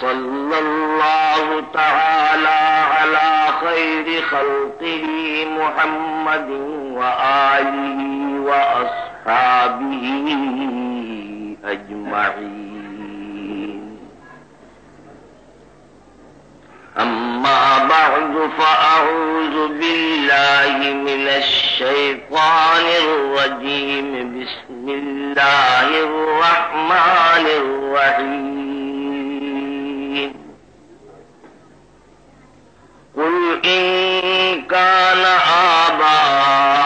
صلى الله تعالى على خير خلقه محمد وآله وأصحابه أجمعين. أما بعد فأعوذ بالله من الشيطان الرجيم. بسم الله الرحمن الرحيم. قل إن كان آباؤكم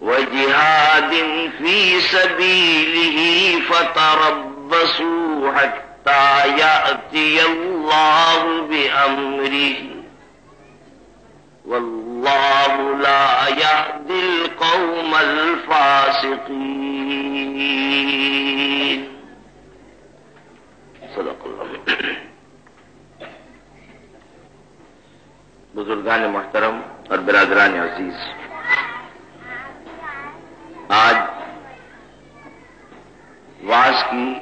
وجهاد في سبيله فتربصوا حتى يأتي الله بأمره. والله لا يهدي القوم الفاسقين. صدق الله بزرگان محترم اور برادران عزیز آج واس کی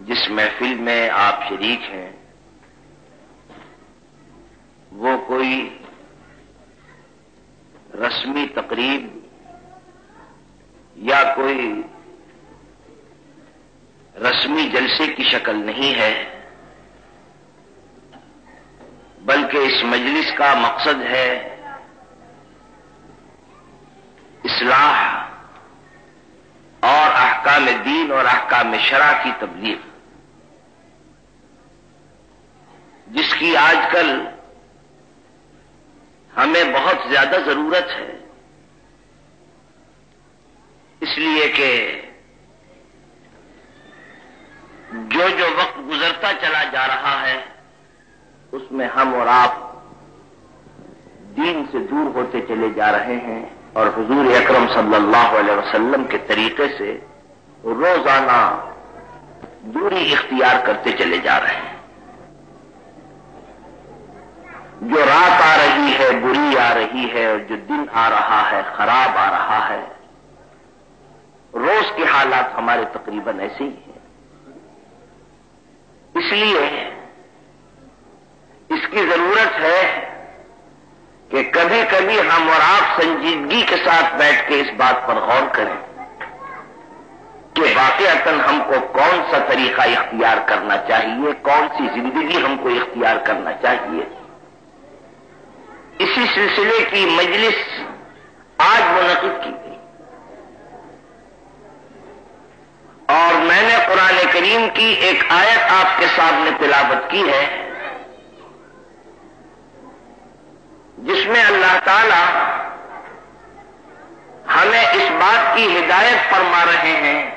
جس محفل میں آپ شریک ہیں، وہ کوئی رسمی تقریب یا کوئی رسمی جلسے کی شکل نہیں ہے، بلکہ اس مجلس کا مقصد ہے اصلاح اور احکام دین اور احکام شرع کی تبلیغ۔ جس کی آج کل ہمیں بہت زیادہ ضرورت ہے۔ اس لیے کہ جو جو وقت گزرتا چلا جا رہا ہے، اس میں ہم اور آپ دین سے دور ہوتے چلے جا رہے ہیں۔ اور حضور اکرم صلی اللہ علیہ وسلم کے طریقے سے روزانہ دوری اختیار کرتے چلے جا رہے ہیں۔ جو رات آ رہی ہے، بری آ رہی ہے، اور جو دن آ رہا ہے، خراب آ رہا ہے، روز کے حالات ہمارے تقریباً ایسے ہی ہیں۔ اس لیے اس کی ضرورت ہے کہ کبھی کبھی ہم اور آپ سنجیدگی کے ساتھ بیٹھ کے اس بات پر غور کریں کہ واقع ہم کو کون سا طریقہ اختیار کرنا چاہیے، کون سی زندگی ہم کو اختیار کرنا چاہیے۔ اسی سلسلے کی مجلس آج منعقد کی گئی۔ اور میں نے قرآن کریم کی ایک آیت آپ کے سامنے تلاوت کی ہے۔ جس میں اللہ تعالی ہمیں اس بات کی ہدایت فرما رہے ہیں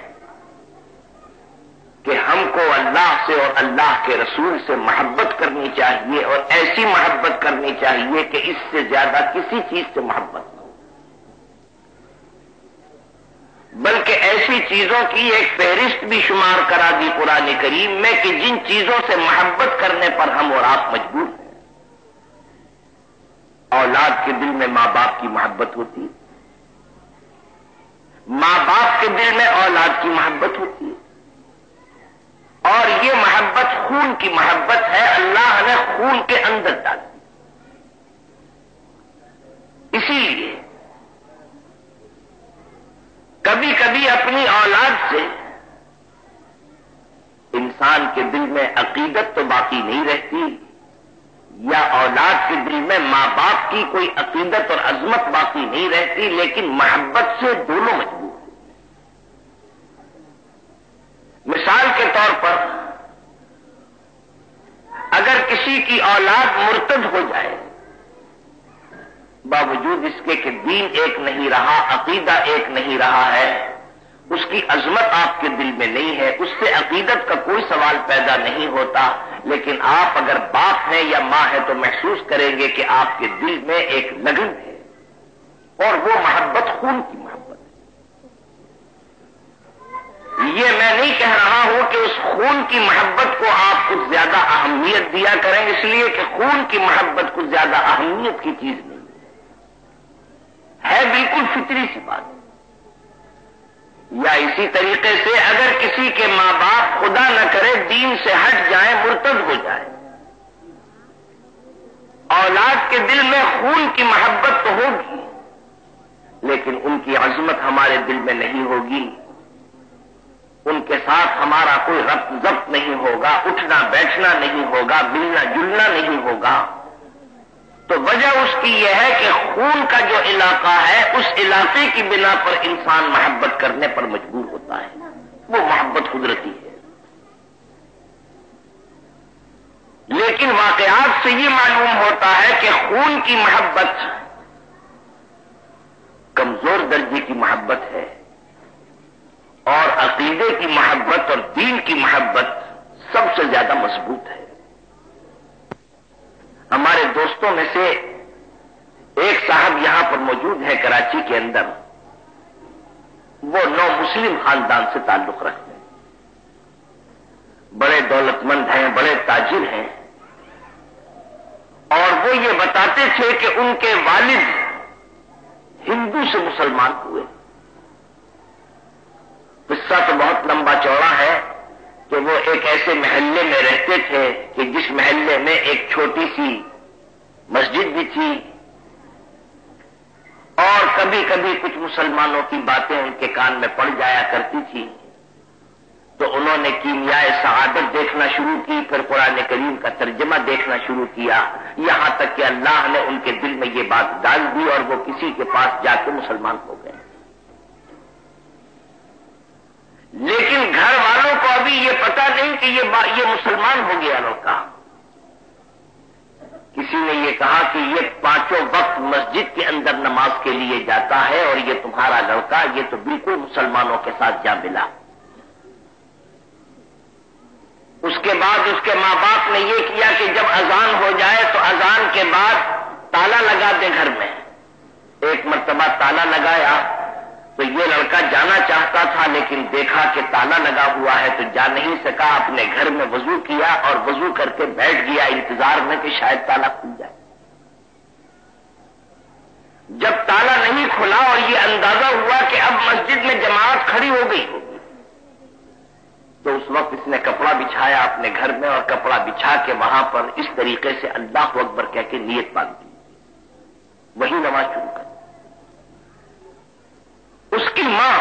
کہ ہم کو اللہ سے اور اللہ کے رسول سے محبت کرنی چاہیے اور ایسی محبت کرنی چاہیے کہ اس سے زیادہ کسی چیز سے محبت نہ ہو۔ بلکہ ایسی چیزوں کی ایک فہرست بھی شمار کرا دی قرآن کریم میں کہ جن چیزوں سے محبت کرنے پر ہم اور آپ مجبور ہیں۔ اولاد کے دل میں ماں باپ کی محبت ہوتی ماں باپ کے دل میں اولاد کی محبت ہوتی اور یہ محبت خون کی محبت ہے، اللہ نے خون کے اندر ڈال دی۔ اسی لیے کبھی کبھی اپنی اولاد سے انسان کے دل میں عقیدت تو باقی نہیں رہتی۔ یا اولاد کے دل میں ماں باپ کی کوئی عقیدت اور عظمت باقی نہیں رہتی، لیکن محبت سے دونوں مجبور مثال کے طور پر، اگر کسی کی اولاد مرتد ہو جائے، باوجود اس کے کہ دین ایک نہیں رہا، عقیدہ ایک نہیں رہا ہے، اس کی عظمت آپ کے دل میں نہیں ہے، اس سے عقیدت کا کوئی سوال پیدا نہیں ہوتا لیکن آپ اگر باپ ہیں یا ماں ہے تو محسوس کریں گے کہ آپ کے دل میں ایک لگن ہے اور وہ محبت خون کی محبت ہے۔ یہ میں نہیں کہہ رہا ہوں کہ اس خون کی محبت کو آپ کچھ زیادہ اہمیت دیا کریں، اس لیے کہ خون کی محبت کچھ زیادہ اہمیت کی چیز نہیں ہے بالکل فطری سی بات۔ یا اسی طریقے سے اگر کسی کے ماں باپ خدا نہ کرے، دین سے ہٹ جائیں، مرتد ہو جائے اولاد کے دل میں خون کی محبت تو ہوگی، لیکن ان کی عظمت ہمارے دل میں نہیں ہوگی۔ ان کے ساتھ ہمارا کوئی ربط ضبط نہیں ہوگا، اٹھنا بیٹھنا نہیں ہوگا، ملنا جلنا نہیں ہوگا۔ تو وجہ اس کی یہ ہے کہ خون کا جو علاقہ ہے، اس علاقے کی بنا پر انسان محبت کرنے پر مجبور ہوتا ہے۔ وہ محبت قدرتی ہے۔ لیکن واقعات سے یہ معلوم ہوتا ہے کہ خون کی محبت کمزور درجے کی محبت ہے اور عقیدے کی محبت اور دین کی محبت سب سے زیادہ مضبوط ہے۔ ہمارے دوستوں میں سے ایک صاحب یہاں پر موجود ہے کراچی کے اندر۔ وہ نو مسلم خاندان سے تعلق رکھتے ہیں۔ بڑے دولت مند ہیں، بڑے تاجر ہیں۔ اور وہ یہ بتاتے تھے کہ ان کے والد ہندو سے مسلمان ہوئے۔ قصہ تو بہت لمبا چوڑا ہے۔ کہ وہ ایک ایسے محلے میں رہتے تھے کہ جس محلے میں ایک چھوٹی سی مسجد بھی تھی۔ اور کبھی کبھی کچھ مسلمانوں کی باتیں ان کے کان میں پڑ جایا کرتی تھی تو انہوں نے کیمیائے سعادت دیکھنا شروع کی، پھر قرآن کریم کا ترجمہ دیکھنا شروع کیا۔ یہاں تک کہ اللہ نے ان کے دل میں یہ بات ڈال دی اور وہ کسی کے پاس جا کے مسلمان ہو گئے۔ لیکن گھر والوں کو ابھی یہ پتا نہیں کہ یہ یہ مسلمان ہو گیا لڑکا کسی نے یہ کہا کہ یہ پانچوں وقت مسجد کے اندر نماز کے لیے جاتا ہے اور یہ تمہارا لڑکا، یہ تو بالکل مسلمانوں کے ساتھ جا ملا۔ اس کے بعد اس کے ماں باپ نے یہ کیا کہ جب اذان ہو جائے تو اذان کے بعد تالا لگا دے گھر میں۔ ایک مرتبہ تالا لگایا۔ تو یہ لڑکا جانا چاہتا تھا، لیکن دیکھا کہ تالا لگا ہوا ہے تو جا نہیں سکا، اپنے گھر میں وضو کیا اور وضو کر کے بیٹھ گیا، انتظار میں کہ شاید تالا کھل جائے۔ جب تالا نہیں کھلا اور یہ اندازہ ہوا کہ اب مسجد میں جماعت کھڑی ہو گئی ہوگی تو اس وقت اس نے کپڑا بچھایا اپنے گھر میں اور کپڑا بچھا کے وہاں پر اس طریقے سے اللہ اکبر کہہ کے نیت باندھ دی۔ وہی نماز شروع کر اس کی ماں،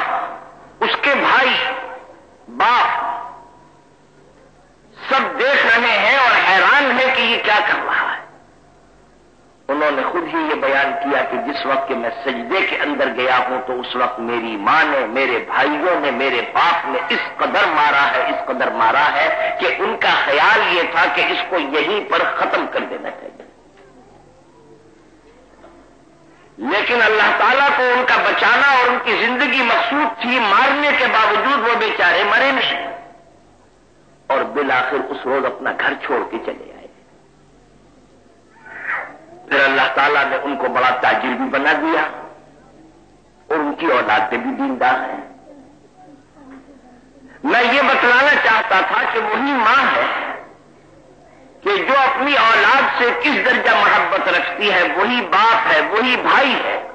اس کے بھائی، باپ سب دیکھ رہے ہیں اور حیران ہے کہ یہ کیا کر رہا ہے۔ انہوں نے خود ہی یہ بیان کیا کہ جس وقت کہ میں سجدے کے اندر گیا ہوں تو اس وقت میری ماں نے، میرے بھائیوں نے، میرے باپ نے اس قدر مارا ہے، اس قدر مارا ہے کہ ان کا خیال یہ تھا کہ اس کو یہیں پر ختم کر دینا چاہیے۔ لیکن اللہ تعالیٰ کو ان کا بچانا اور ان کی زندگی مقصود تھی مارنے کے باوجود وہ بیچارے مرے نہیں۔ اور بالآخر اس روز اپنا گھر چھوڑ کے چلے آئے۔ پھر اللہ تعالیٰ نے ان کو بڑا تاجر بھی بنا دیا۔ اور ان کی اولادیں بھی دیندار ہیں۔ میں یہ بتلانا چاہتا تھا کہ وہی ماں ہے۔ کہ جو اپنی اولاد سے کس درجہ محبت رکھتی ہے، وہی باپ ہے، وہی بھائی ہے۔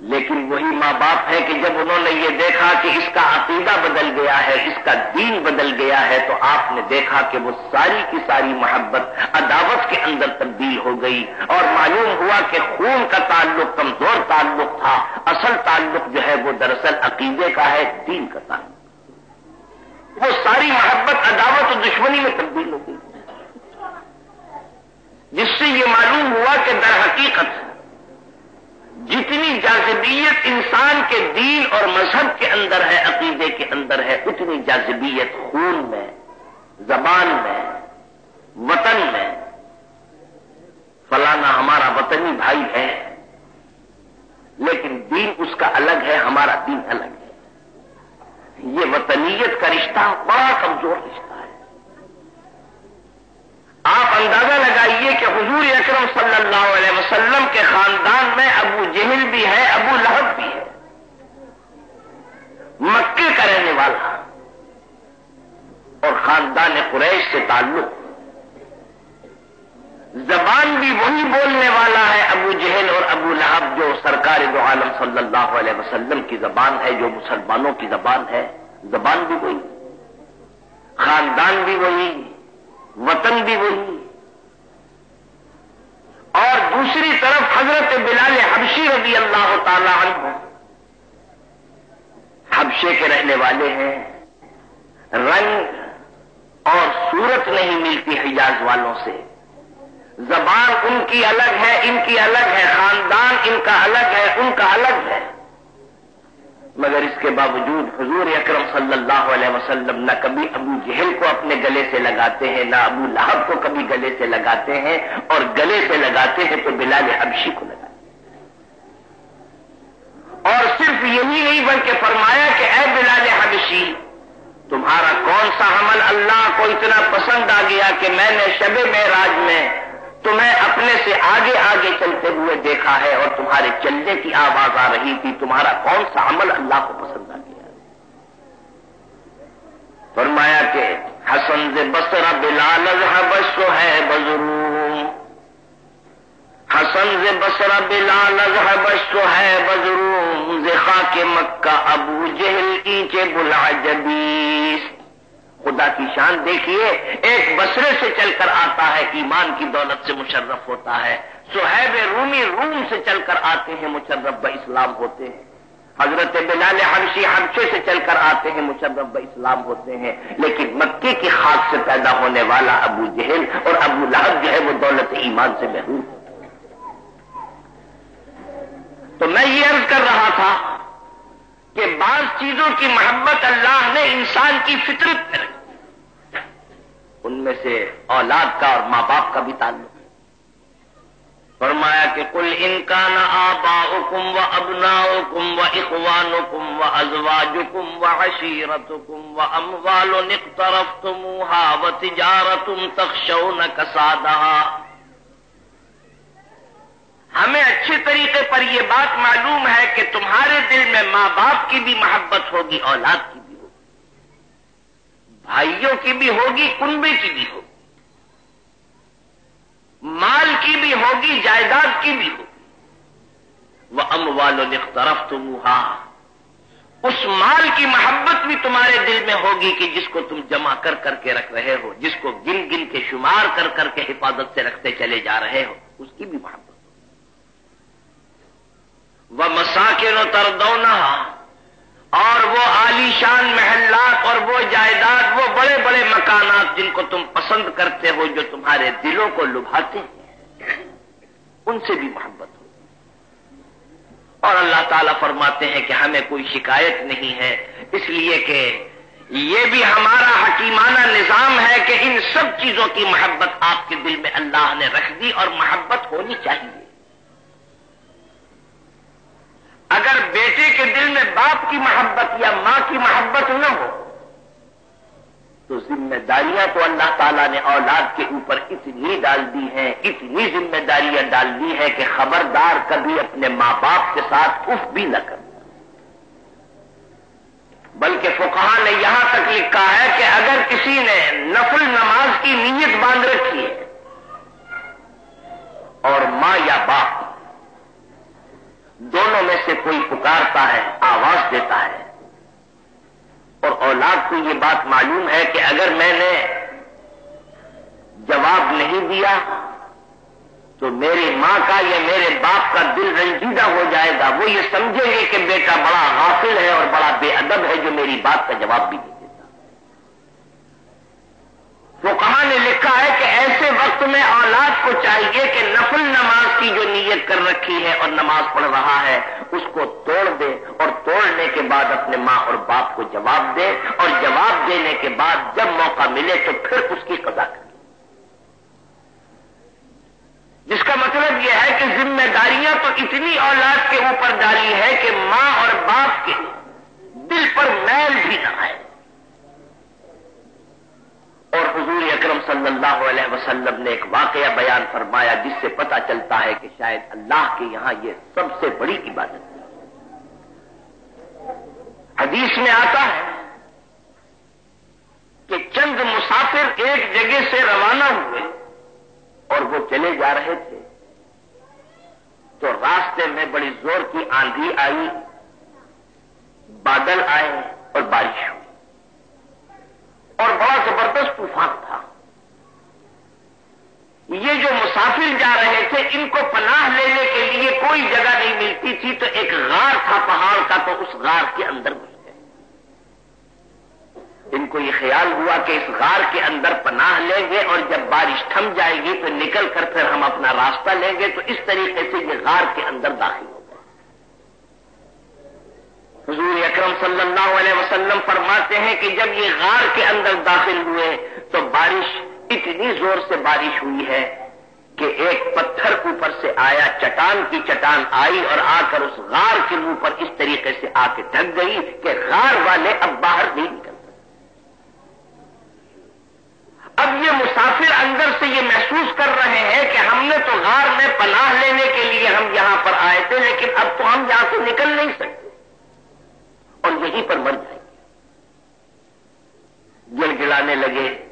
لیکن وہی ماں باپ ہے کہ جب انہوں نے یہ دیکھا کہ اس کا عقیدہ بدل گیا ہے، اس کا دین بدل گیا ہے، تو آپ نے دیکھا کہ وہ ساری کی ساری محبت عداوت کے اندر تبدیل ہو گئی۔ اور معلوم ہوا کہ خون کا تعلق کمزور تعلق تھا، اصل تعلق جو ہے وہ دراصل عقیدے کا ہے، دین کا تعلق۔ وہ ساری محبت عداوت اور دشمنی میں تبدیل ہو گئی۔ جس سے یہ معلوم ہوا کہ در حقیقت جتنی جاذبیت انسان کے دین اور مذہب کے اندر ہے، عقیدے کے اندر ہے، اتنی جاذبیت خون میں، زبان میں، وطن میں۔ فلانا ہمارا وطنی بھائی ہے، لیکن دین اس کا الگ ہے، ہمارا دین الگ ہے۔ یہ وطنیت کا رشتہ بڑا کمزور رشتہ ہے۔ آپ اندازہ لگائیے کہ حضور اکرم صلی اللہ علیہ وسلم کے خاندان میں ابو جہل بھی ہے، ابو لہب بھی ہے۔ مکے کا رہنے والا اور خاندان قریش سے تعلق زبان بھی وہی بولنے والا ہے ابو جہل اور ابو لہب جو سرکار دو عالم صلی اللہ علیہ وسلم کی زبان ہے، جو مسلمانوں کی زبان ہے۔ زبان بھی وہی، خاندان بھی وہی، وطن بھی وہی۔ اور دوسری طرف حضرت بلال حبشی رضی اللہ تعالی عنہ، حبشے کے رہنے والے ہیں۔ رنگ اور صورت نہیں ملتی حجاز والوں سے۔ زبان ان کی الگ ہے، ان کی الگ ہے، خاندان ان کا الگ ہے، ان کا الگ ہے۔ مگر اس کے باوجود حضور اکرم صلی اللہ علیہ وسلم نہ کبھی ابو جہل کو اپنے گلے سے لگاتے ہیں، نہ ابو لہب کو کبھی گلے سے لگاتے ہیں، اور گلے سے لگاتے ہیں تو بلال حبشی کو لگاتے ہیں۔ اور صرف یہی نہیں بلکہ فرمایا کہ اے بلال حبشی، تمہارا کون سا حمل اللہ کو اتنا پسند آ گیا کہ میں نے شب میں راج میں تمہیں اپنے سے آگے آگے چلتے ہوئے دیکھا ہے اور تمہارے چلنے کی آواز آ رہی تھی، تمہارا کون سا عمل اللہ کو پسند آ گیا؟ فرمایا کہ، حسن سے بسرا بلال بس ہے بزرو حسن سے بسرا بلال بس ہے بزرو زخا کے مکہ ابو جہل اینچے بلا جبیس خدا کی شان دیکھیے، ایک بسرے سے چل کر آتا ہے، ایمان کی دولت سے مشرف ہوتا ہے۔ سہیب رومی روم سے چل کر آتے ہیں، مشرف ب اسلام ہوتے ہیں۔ حضرت بلال حمشی حمشے سے چل کر آتے ہیں، مشرف ب اسلام ہوتے ہیں۔ لیکن مکے کی خاک سے پیدا ہونے والا ابو جہل اور ابو لہب جو ہے، وہ دولت ایمان سے محروم تو میں یہ عرض کر رہا تھا کہ بعض چیزوں کی محبت اللہ نے انسان کی فطرت میں رکھی۔ ان میں سے اولاد کا اور ماں باپ کا بھی تعلق ہے۔ فرمایا کہ کل انکان آبا حکم و ابنا حکم و اخوان حکم و ازواج حکم و حشیرت حکم و ام والو نقطرف تم و تجارتم تخشو نہ کسادہ ہمیں اچھے طریقے پر یہ بات معلوم ہے کہ تمہارے دل میں ماں باپ کی بھی محبت ہوگی، اولاد کی بھی ہوگی۔ بھائیوں کی بھی ہوگی، کنبے کی بھی ہوگی۔ مال کی بھی ہوگی، جائیداد کی بھی ہوگی۔ وہ ام والو طرف تم اس مال کی محبت بھی تمہارے دل میں ہوگی کہ جس کو تم جمع کر کر کے رکھ رہے ہو، جس کو گن گن کے شمار کر کر کے حفاظت سے رکھتے چلے جا رہے ہو، اس کی بھی محبت۔ وہ مساکن و تردونا اور وہ عالیشان محلات اور وہ جائیداد، وہ بڑے بڑے مکانات جن کو تم پسند کرتے ہو، جو تمہارے دلوں کو لبھاتے ہیں، ان سے بھی محبت ہو۔ اور اللہ تعالیٰ فرماتے ہیں کہ ہمیں کوئی شکایت نہیں ہے، اس لیے کہ یہ بھی ہمارا حکیمانہ نظام ہے کہ ان سب چیزوں کی محبت آپ کے دل میں اللہ نے رکھ دی اور محبت ہونی چاہیے۔ اگر بیٹے کے دل میں باپ کی محبت یا ماں کی محبت نہ ہو، تو ذمہ داریاں تو اللہ تعالیٰ نے اولاد کے اوپر اتنی ڈال دی ہیں، اتنی ذمہ داریاں ڈال دی ہیں کہ خبردار کبھی اپنے ماں باپ کے ساتھ اف بھی نہ کر۔ بلکہ فقہ نے یہاں تک لکھا ہے کہ اگر کسی نے نفل نماز کی نیت باندھ رکھی ہے اور ماں یا باپ دونوں میں سے کوئی پکارتا ہے، آواز دیتا ہے۔ اور اولاد کو یہ بات معلوم ہے کہ اگر میں نے جواب نہیں دیا تو میری ماں کا یا میرے باپ کا دل رنجیدہ ہو جائے گا۔ وہ یہ سمجھیں گے کہ بیٹا بڑا غافل ہے اور بڑا بے ادب ہے جو میری بات کا جواب بھی نہیں دیتا وہ کہاں نے لکھا ہے کہ ایسے وقت میں اولاد کو چاہیے کہ نفل نماز کی جو نیت کر رکھی ہے اور نماز پڑھ رہا ہے، اس کو توڑ دے اور توڑنے کے بعد اپنے ماں اور باپ کو جواب دے اور جواب دینے کے بعد جب موقع ملے تو پھر اس کی قضا کرے جس کا مطلب یہ ہے کہ ذمہ داریاں تو اتنی اولاد کے اوپر ڈالی ہے کہ ماں اور باپ کے دل پر میل بھی نہ آئے۔ اور حضور اکرم صلی اللہ علیہ وسلم نے ایک واقعہ بیان فرمایا جس سے پتا چلتا ہے کہ شاید اللہ کے یہاں یہ سب سے بڑی عبادت ہے۔ حدیث میں آتا ہے کہ چند مسافر ایک جگہ سے روانہ ہوئے اور وہ چلے جا رہے تھے۔ تو راستے میں بڑی زور کی آندھی آئی، بادل آئے اور بارش ہوئی۔ اور بڑا زبردست طوفان تھا۔ یہ جو مسافر جا رہے تھے، ان کو پناہ لینے کے لیے کوئی جگہ نہیں ملتی تھی، تو ایک غار تھا پہاڑ کا، تو اس غار کے اندر گھس گئے۔ ان کو یہ خیال ہوا کہ اس غار کے اندر پناہ لیں گے اور جب بارش تھم جائے گی تو نکل کر پھر ہم اپنا راستہ لیں گے۔ تو اس طریقے سے یہ غار کے اندر داخل حضور اکرم صلی اللہ علیہ وسلم فرماتے ہیں کہ جب یہ غار کے اندر داخل ہوئے تو بارش اتنی زور سے بارش ہوئی ہے کہ ایک پتھر اوپر سے آیا، چٹان کی چٹان آئی اور آ کر اس غار کے منہ پر اس طریقے سے آ کے ڈھک گئی کہ غار والے اب باہر نہیں نکل سکتے اب یہ مسافر اندر سے یہ محسوس کر رہے ہیں کہ ہم نے تو غار میں پناہ لینے کے لیے ہم یہاں پر آئے تھے، لیکن اب تو ہم یہاں سے نکل نہیں سکتے۔ اور یہیں پر مر جائیں۔ گے گل گلانے لگے۔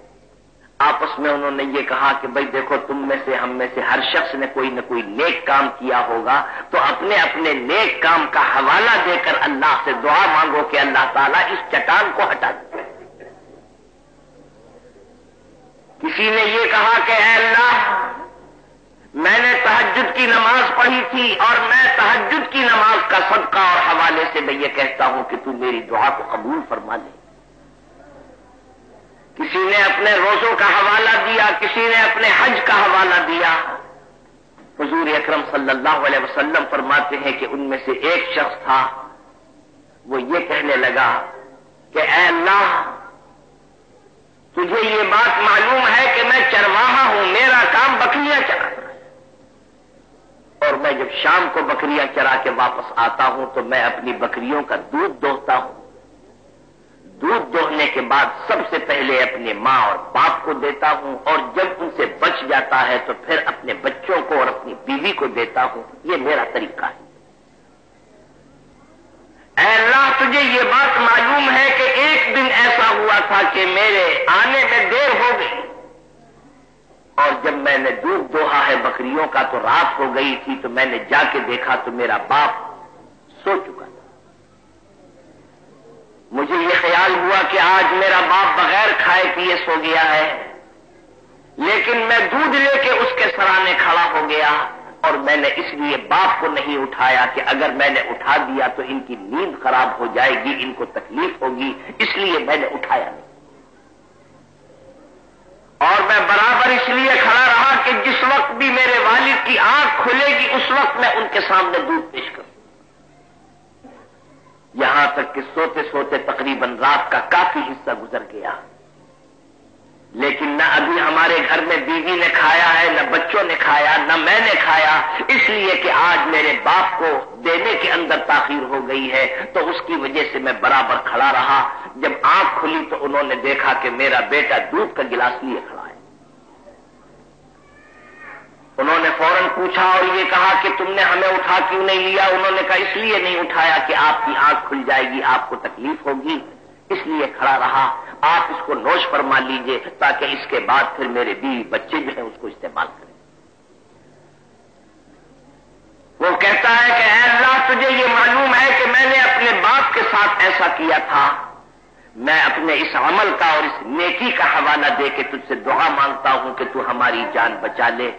آپس میں انہوں نے یہ کہا کہ بھائی دیکھو، تم میں سے، ہم میں سے ہر شخص نے کوئی نہ کوئی نیک کام کیا ہوگا۔ تو اپنے اپنے نیک کام کا حوالہ دے کر اللہ سے دعا مانگو کہ اللہ تعالیٰ اس چٹان کو ہٹا دے۔ کسی نے یہ کہا کہ اے اللہ میں نے تحجد کی نماز پڑھی تھی اور میں تحجد کی نماز کا صدقہ اور حوالے سے میں یہ کہتا ہوں کہ تو میری دعا کو قبول فرما لے۔ کسی نے اپنے روزوں کا حوالہ دیا، کسی نے اپنے حج کا حوالہ دیا۔ حضور اکرم صلی اللہ علیہ وسلم فرماتے ہیں کہ ان میں سے ایک شخص تھا۔ وہ یہ کہنے لگا کہ اے اللہ، تجھے یہ بات معلوم ہے کہ میں چرواہا ہوں، میرا کام بکریاں چلا اور میں جب شام کو بکریاں چرا کے واپس آتا ہوں تو میں اپنی بکریوں کا دودھ دوہتا ہوں۔ دودھ دوہنے کے بعد سب سے پہلے اپنے ماں اور باپ کو دیتا ہوں اور جب ان سے بچ جاتا ہے تو پھر اپنے بچوں کو اور اپنی بیوی کو دیتا ہوں۔ یہ میرا طریقہ ہے۔ اے اللہ، تجھے یہ بات معلوم ہے کہ ایک دن ایسا ہوا تھا کہ میرے آنے میں دیر ہو گئی۔ اور جب میں نے دودھ دوہا ہے بکریوں کا تو رات ہو گئی تھی تو میں نے جا کے دیکھا تو میرا باپ سو چکا تھا۔ مجھے یہ خیال ہوا کہ آج میرا باپ بغیر کھائے پیے سو گیا ہے۔ لیکن میں دودھ لے کے اس کے سرانے کھڑا ہو گیا اور میں نے اس لیے باپ کو نہیں اٹھایا کہ اگر میں نے اٹھا دیا تو ان کی نیند خراب ہو جائے گی، ان کو تکلیف ہوگی، اس لیے میں نے اٹھایا نہیں۔ اور میں برابر اس لیے کھڑا رہا کہ جس وقت بھی میرے والد کی آنکھ کھلے گی، اس وقت میں ان کے سامنے دودھ پیش کروں۔ یہاں تک کہ سوتے سوتے تقریباً رات کا کافی حصہ گزر گیا۔ لیکن نہ ابھی ہمارے گھر میں بیوی نے کھایا ہے، نہ بچوں نے کھایا، نہ میں نے کھایا۔ اس لیے کہ آج میرے باپ کو دینے کے اندر تاخیر ہو گئی ہے۔ تو اس کی وجہ سے میں برابر کھڑا رہا۔ جب آنکھ کھلی تو انہوں نے دیکھا کہ میرا بیٹا دودھ کا گلاس لیے کھڑا ہے۔ انہوں نے فوراً پوچھا اور یہ کہا کہ تم نے ہمیں اٹھا کیوں نہیں لیا؟ انہوں نے کہا، اس لیے نہیں اٹھایا کہ آپ کی آنکھ کھل جائے گی، آپ کو تکلیف ہوگی۔ اس لیے کھڑا رہا۔ آپ اس کو نوش فرما لیجیے تاکہ اس کے بعد پھر میرے بیوی بچے جو ہیں اس کو استعمال کریں۔ وہ کہتا ہے کہ اے اللہ، تجھے یہ معلوم ہے کہ میں نے اپنے باپ کے ساتھ ایسا کیا تھا۔ میں اپنے اس عمل کا اور اس نیکی کا حوالہ دے کے تجھ سے دعا مانگتا ہوں کہ تو ہماری جان بچا لے۔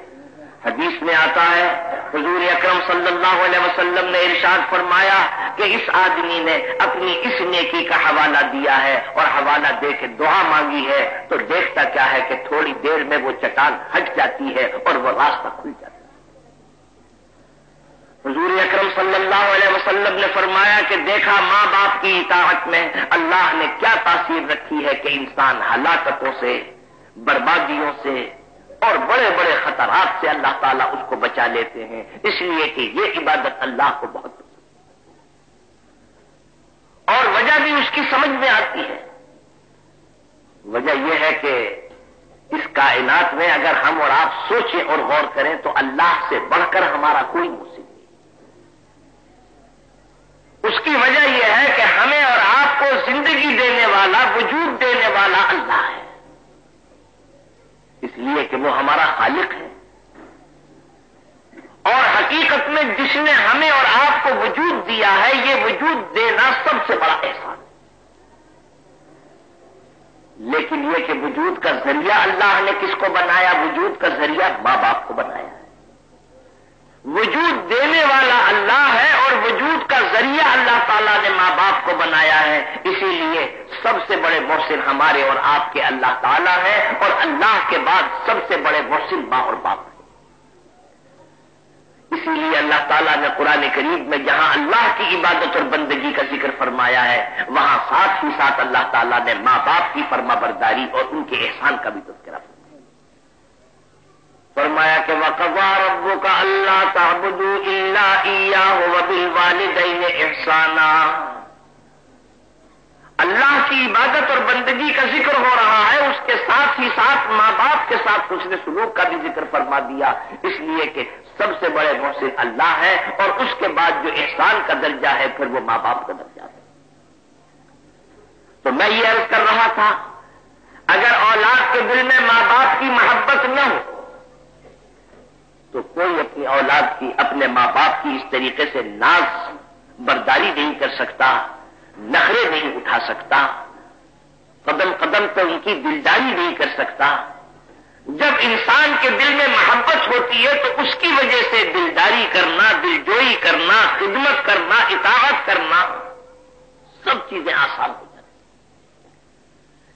حدیث میں آتا ہے، حضور اکرم صلی اللہ علیہ وسلم نے ارشاد فرمایا کہ اس آدمی نے اپنی اس نیکی کا حوالہ دیا ہے اور حوالہ دے کے دعا مانگی ہے، تو دیکھتا کیا ہے کہ تھوڑی دیر میں وہ چٹان ہٹ جاتی ہے اور وہ راستہ کھل جاتا ہے۔ حضور اکرم صلی اللہ علیہ وسلم نے فرمایا کہ دیکھا ماں باپ کی اطاعت میں اللہ نے کیا تاثیر رکھی ہے کہ انسان ہلاکتوں سے، بربادیوں سے اور بڑے بڑے خطرات سے اللہ تعالیٰ اس کو بچا لیتے ہیں۔ اس لیے کہ یہ عبادت اللہ کو بہت اور وجہ بھی اس کی سمجھ میں آتی ہے۔ وجہ یہ ہے کہ اس کائنات میں اگر ہم اور آپ سوچیں اور غور کریں تو اللہ سے بڑھ کر ہمارا کوئی مصیب نہیں۔ اس کی وجہ یہ ہے کہ ہمیں اور آپ کو زندگی دینے والا، وجود دینے والا اللہ ہے۔ اس لیے کہ وہ ہمارا خالق ہے۔ اور حقیقت میں جس نے ہمیں اور آپ کو وجود دیا ہے، یہ وجود دینا سب سے بڑا احسان ہے۔ لیکن یہ کہ وجود کا ذریعہ اللہ نے کس کو بنایا؟ وجود کا ذریعہ ماں باپ کو بنایا۔ ہے وجود دینے والا اللہ ہے اور وجود کا ذریعہ اللہ تعالیٰ نے ماں باپ کو بنایا ہے۔ اسی لیے سب سے بڑے محسن ہمارے اور آپ کے اللہ تعالیٰ ہیں اور اللہ کے بعد سب سے بڑے محسن ماں اور باپ ہیں۔ اسی لیے اللہ تعالیٰ نے قرآن قریب میں جہاں اللہ کی عبادت اور بندگی کا ذکر فرمایا ہے، وہاں ساتھ ہی ساتھ اللہ تعالیٰ نے ماں باپ کی فرما برداری اور ان کے احسان کا بھی تذکرہ فرمایا۔ فرمایا کہ وقبا ربو کا اللہ تعبد اللہ وبل والدین احسانہ اللہ کی عبادت اور بندگی کا ذکر ہو رہا ہے، اس کے ساتھ ہی ساتھ ماں باپ کے ساتھ اس نے سلوک کا بھی ذکر فرما دیا۔ اس لیے کہ سب سے بڑے محسن اللہ ہے اور اس کے بعد جو احسان کا درجہ ہے، پھر وہ ماں باپ کا درجہ ہے۔ تو میں یہ عرض کر رہا تھا، اگر اولاد کے دل میں ماں باپ کی محبت نہ ہو تو کوئی اپنی اولاد کی، اپنے ماں باپ کی اس طریقے سے ناز برداری نہیں کر سکتا، نخرے نہیں اٹھا سکتا، قدم قدم پہ ان کی دلداری نہیں کر سکتا۔ جب انسان کے دل میں محبت ہوتی ہے تو اس کی وجہ سے دلداری کرنا، دلجوئی کرنا، خدمت کرنا، اطاعت کرنا سب چیزیں آسان ہو جاتی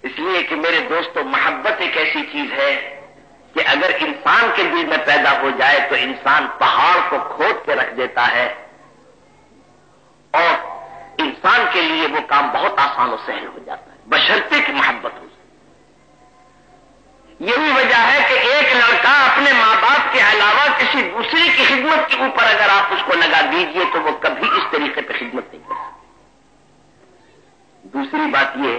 اس لیے کہ میرے دوستوں محبت ایک ایسی چیز ہے کہ اگر انسان کے دل میں پیدا ہو جائے تو انسان پہاڑ کو کھود کے رکھ دیتا ہے اور انسان کے لیے وہ کام بہت آسان و سہل ہو جاتا ہے بشرتے کی محبت ہو یہی وجہ ہے کہ ایک لڑکا اپنے ماں باپ کے علاوہ کسی دوسرے کی خدمت کے اوپر اگر آپ اس کو لگا دیجیے تو وہ کبھی اس طریقے پہ خدمت نہیں کر سکتے۔ دوسری بات یہ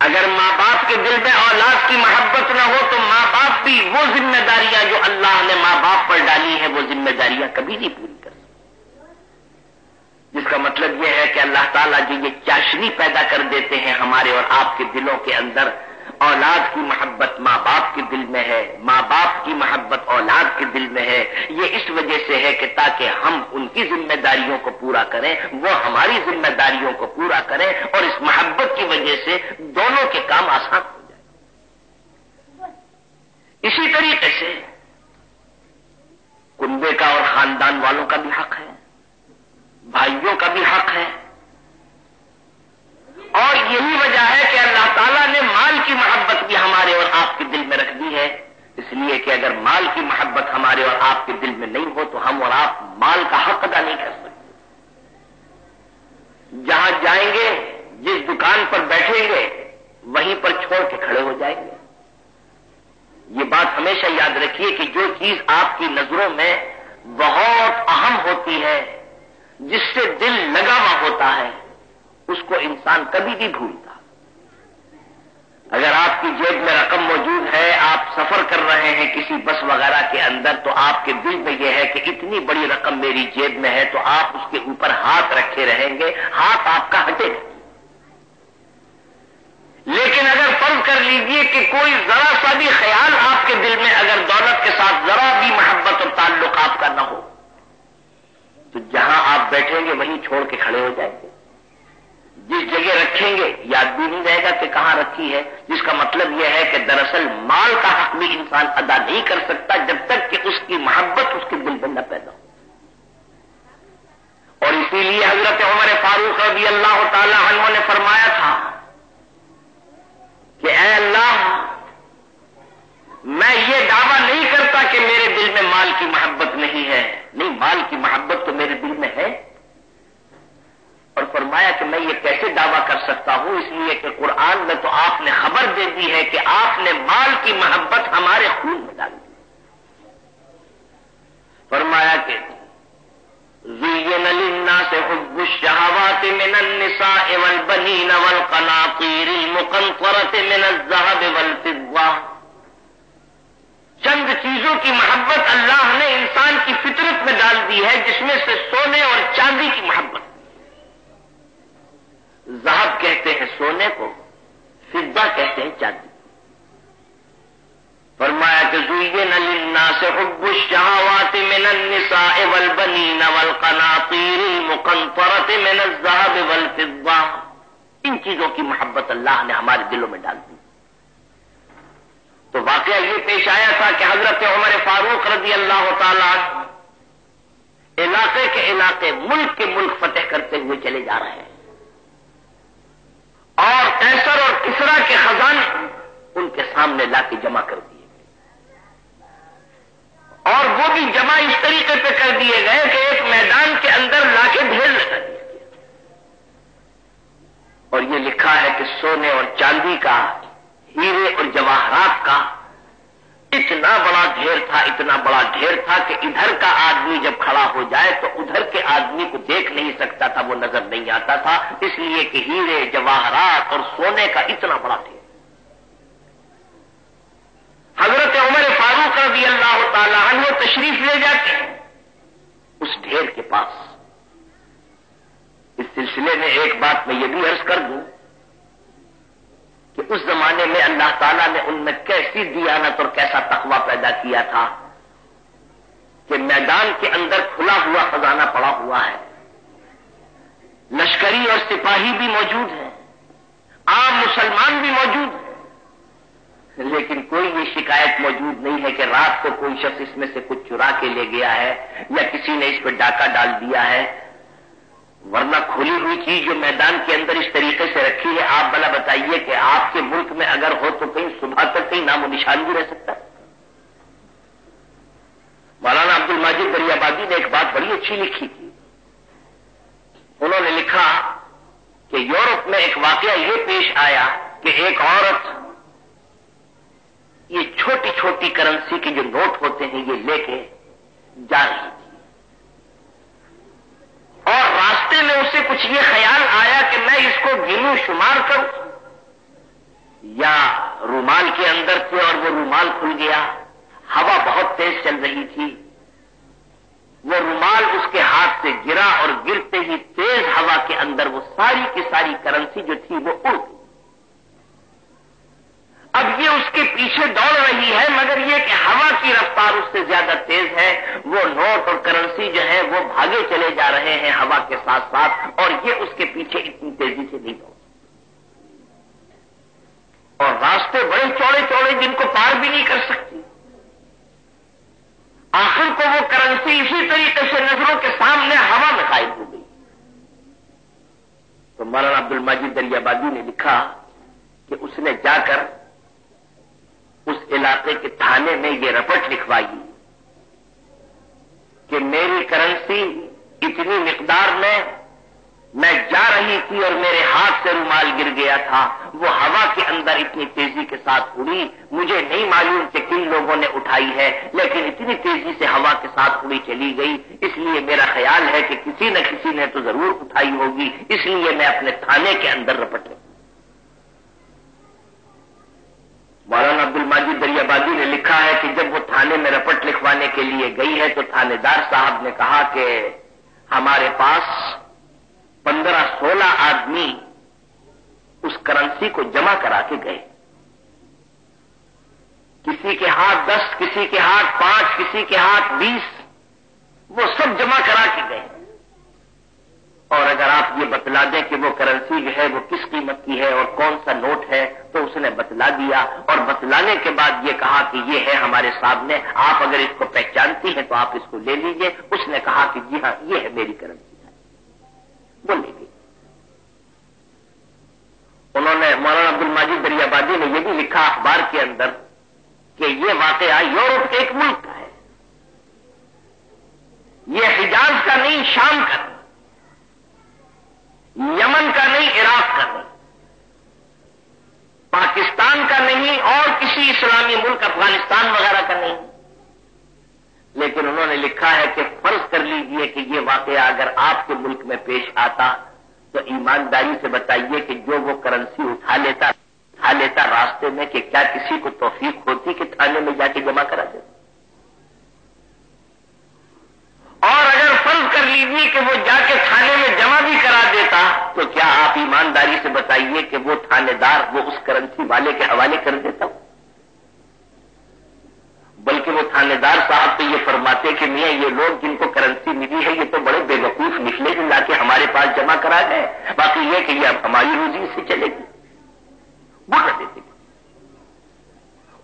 اگر ماں باپ کے دل میں اولاد کی محبت نہ ہو تو ماں باپ بھی وہ ذمہ داریاں جو اللہ نے ماں باپ پر ڈالی ہیں، وہ ذمہ داریاں کبھی نہیں پوری کر سکتی جس کا مطلب یہ ہے کہ اللہ تعالیٰ جی یہ چاشنی پیدا کر دیتے ہیں ہمارے اور آپ کے دلوں کے اندر اولاد کی محبت ماں باپ کے دل میں ہے، ماں باپ کی محبت اولاد کے دل میں ہے۔ یہ اس وجہ سے ہے کہ تاکہ ہم ان کی ذمہ داریوں کو پورا کریں، وہ ہماری ذمہ داریوں کو پورا کریں اور اس محبت کی وجہ سے دونوں کے کام آسان ہو جائے اسی طریقے سے کنبے کا اور خاندان والوں کا بھی حق ہے، بھائیوں کا بھی حق ہے۔ اور یہی وجہ ہے کہ اللہ تعالیٰ نے مال کی محبت بھی ہمارے اور آپ کے دل میں رکھ دی ہے۔ اس لیے کہ اگر مال کی محبت ہمارے اور آپ کے دل میں نہیں ہو تو ہم اور آپ مال کا حق ادا نہیں کر سکتے۔ جہاں جائیں گے، جس دکان پر بیٹھیں گے، وہیں پر چھوڑ کے کھڑے ہو جائیں گے۔ یہ بات ہمیشہ یاد رکھیے کہ جو چیز آپ کی نظروں میں بہت اہم ہوتی ہے، جس سے دل لگا ہوا ہوتا ہے اس کو انسان کبھی نہیں بھولتا۔ اگر آپ کی جیب میں رقم موجود ہے، آپ سفر کر رہے ہیں کسی بس وغیرہ کے اندر، تو آپ کے دل میں یہ ہے کہ اتنی بڑی رقم میری جیب میں ہے تو آپ اس کے اوپر ہاتھ رکھے رہیں گے، ہاتھ آپ کا ہٹے گا۔ لیکن اگر فرض کر لیجیے کہ کوئی ذرا سا بھی خیال آپ کے دل میں، اگر دولت کے ساتھ ذرا بھی محبت اور تعلق آپ کا نہ ہو، تو جہاں آپ بیٹھیں گے، وہیں چھوڑ کے کھڑے ہو جائیں گے۔ جس جگہ رکھیں گے، یاد بھی نہیں رہے گا کہ کہاں رکھی ہے، جس کا مطلب یہ ہے کہ دراصل مال کا حق بھی انسان ادا نہیں کر سکتا جب تک کہ اس کی محبت اس کے دل میں نہ پیدا ہو۔ اور اسی لیے حضرت عمر فاروق رضی اللہ تعالی عنہ نے فرمایا تھا کہ اے اللہ، میں یہ دعویٰ نہیں کرتا کہ میرے دل میں مال کی محبت نہیں ہے نہیں مال کی محبت تو میرے دل میں ہے اور فرمایا کہ میں یہ کیسے دعویٰ کر سکتا ہوں اس لیے کہ قرآن میں تو آپ نے خبر دے دی ہے کہ آپ نے مال کی محبت ہمارے خون میں ڈال دی۔ فرمایا کہ زين للناس حب الشهوات من النساء والبنين والقناطير المقنطرة من الذهب والفضة چند چیزوں کی محبت اللہ نے انسان کی فطرت میں ڈال دی ہے، جس میں سے سونے اور چاندی کی محبت۔ زہب کہتے ہیں سونے کو، فضہ کہتے ہیں چاندی۔ فرمایا کہ زین للناس حب الشهوات من النساء والبنين والقناطير المقنطرة من الذهب والفضة۔ ان چیزوں کی محبت اللہ نے ہمارے دلوں میں ڈال دی۔ تو واقعہ یہ پیش آیا تھا کہ حضرت عمر فاروق رضی اللہ تعالی علاقے کے علاقے ملک کے ملک فتح کرتے ہوئے چلے جا رہے ہیں۔ اور کیسر اور کسرا کے خزانے ان کے سامنے لا کے جمع کر دی اور وہ بھی جمع اس طریقے پہ کر دیے گئے کہ ایک میدان کے اندر لا کے ڈھیر لگا دیا اور یہ لکھا ہے کہ سونے اور چاندی کا، ہیرے اور جواہرات کا اتنا بڑا ڈھیر تھا، اتنا بڑا ڈھیر تھا کہ ادھر کا آدمی جب کھڑا ہو جائے تو ادھر کے آدمی کو دیکھ نہیں سکتا تھا، وہ نظر نہیں آتا تھا۔ اس لیے کہ ہیرے، جواہرات اور سونے کا اتنا بڑا ڈھیر۔ حضرت عمر فاروق رضی اللہ تعالی عنہ تشریف لے جاتے ہیں۔ اس ڈھیر کے پاس۔ اس سلسلے میں ایک بات میں یہ بھی عرض کر دوں کہ اس زمانے میں اللہ تعالیٰ نے ان میں کیسی دیانت اور کیسا تقوی پیدا کیا تھا کہ میدان کے اندر کھلا ہوا خزانہ پڑا ہوا ہے۔ لشکری اور سپاہی بھی موجود ہیں۔ عام مسلمان بھی موجود ہیں۔ لیکن کوئی یہ شکایت موجود نہیں ہے کہ رات کو کوئی شخص اس میں سے کچھ چرا کے لے گیا ہے یا کسی نے اس پہ ڈاکہ ڈال دیا ہے۔ ورنہ کھلی ہوئی چیز جو میدان کے اندر اس طریقے سے رکھی ہے، آپ بلا بتائیے کہ آپ کے ملک میں اگر ہو تو کہیں صبح تک کہیں نام و نشان بھی رہ سکتا ہے۔ مولانا عبد الماجد دریابادی نے ایک بات بڑی اچھی لکھی تھی۔ انہوں نے لکھا کہ یورپ میں ایک واقعہ یہ پیش آیا کہ ایک عورت یہ چھوٹی چھوٹی کرنسی کے جو نوٹ ہوتے ہیں، یہ لے کے جا رہی تھی۔ اور راستے میں اسے کچھ یہ خیال آیا کہ میں اس کو گنو شمار کروں۔ یا رومال کے اندر تھے اور وہ رومال کھل گیا۔ ہوا بہت تیز چل رہی تھی۔ وہ رومال اس کے ہاتھ سے گرا اور گرتے ہی تیز ہوا کے اندر وہ ساری کی ساری کرنسی جو تھی وہ اڑ گئی۔ اب یہ اس کے پیچھے دوڑ رہی ہے، مگر یہ کہ ہوا کی رفتار اس سے زیادہ تیز ہے۔ وہ نوٹ اور کرنسی جو ہے، وہ بھاگے چلے جا رہے ہیں ہوا کے ساتھ ساتھ، اور یہ اس کے پیچھے اتنی تیزی سے نہیں دوڑ۔ اور راستے بڑے چوڑے چوڑے جن کو پار بھی نہیں کر سکتی۔ آخر کو وہ کرنسی اسی طریقے سے نظروں کے سامنے ہوا میں قائم ہو گئی۔ تو مولانا عبد الماجد دریابادی نے لکھا کہ اس نے جا کر اس علاقے کے تھانے میں یہ رپٹ لکھوائی کہ میری کرنسی اتنی مقدار میں میں جا رہی تھی اور میرے ہاتھ سے رومال گر گیا تھا، وہ ہوا کے اندر اتنی تیزی کے ساتھ اڑی، مجھے نہیں معلوم کہ کن لوگوں نے اٹھائی ہے، لیکن اتنی تیزی سے ہوا کے ساتھ اڑی چلی گئی، اس لیے میرا خیال ہے کہ کسی نہ کسی نے تو ضرور اٹھائی ہوگی، اس لیے میں اپنے تھانے کے اندر رپٹ مولانا عبد الماجد دریا بادی نے لکھا ہے کہ جب وہ تھانے میں رپٹ لکھوانے کے لیے گئی ہے تو تھانے دار صاحب نے کہا کہ ہمارے پاس پندرہ سولہ آدمی اس کرنسی کو جمع کرا کے گئے۔ کسی کے ہاتھ دس، کسی کے ہاتھ پانچ، کسی کے ہاتھ بیس، وہ سب جمع کرا کے گئے۔ اور اگر آپ یہ بتلا دیں کہ وہ کرنسی جو ہے وہ کس قیمت کی ہے اور کون سا نوٹ ہے، تو اس نے بتلا دیا اور بتلانے کے بعد یہ کہا کہ یہ ہے ہمارے سامنے، آپ اگر اس کو پہچانتی ہیں تو آپ اس کو لے لیجیے۔ اس نے کہا کہ جی ہاں یہ ہے میری کرنسی۔ وہ لے گئی۔ انہوں نے مولانا عبد الماجد دریا بادی نے یہ بھی لکھا اخبار کے اندر کہ یہ واقعہ یورپ کے ایک ملک کا ہے۔ یہ حجاز کا نہیں، شام کا۔ یمن کا نہیں، عراق کا نہیں۔ پاکستان کا نہیں اور کسی اسلامی ملک، افغانستان وغیرہ کا نہیں۔ لیکن انہوں نے لکھا ہے کہ فرض کر لیجیے کہ یہ واقعہ اگر آپ کے ملک میں پیش آتا تو ایمانداری سے بتائیے کہ جو وہ کرنسی اٹھا لیتا اٹھا لیتا راستے میں کہ کیا کسی کو توفیق ہوتی کہ تھانے میں جا کے جمع کرا دیتا اور اگر فرض کر لیجیے کہ وہ جا کے تھانے میں جمع بھی کرا دیتا، تو کیا آپ ایمانداری سے بتائیے کہ وہ تھانے دار وہ اس کرنسی والے کے حوالے کر دیتا؟ بلکہ وہ تھانے دار صاحب تو یہ فرماتے کہ میاں، یہ لوگ جن کو کرنسی ملی ہے، یہ تو بڑے بے وقوف نکلے جو لا کے ہمارے پاس جمع کرا گئے۔ باقی یہ کہ یہ اب ہماری روزی سے چلے گی۔ وہ کر دیتے۔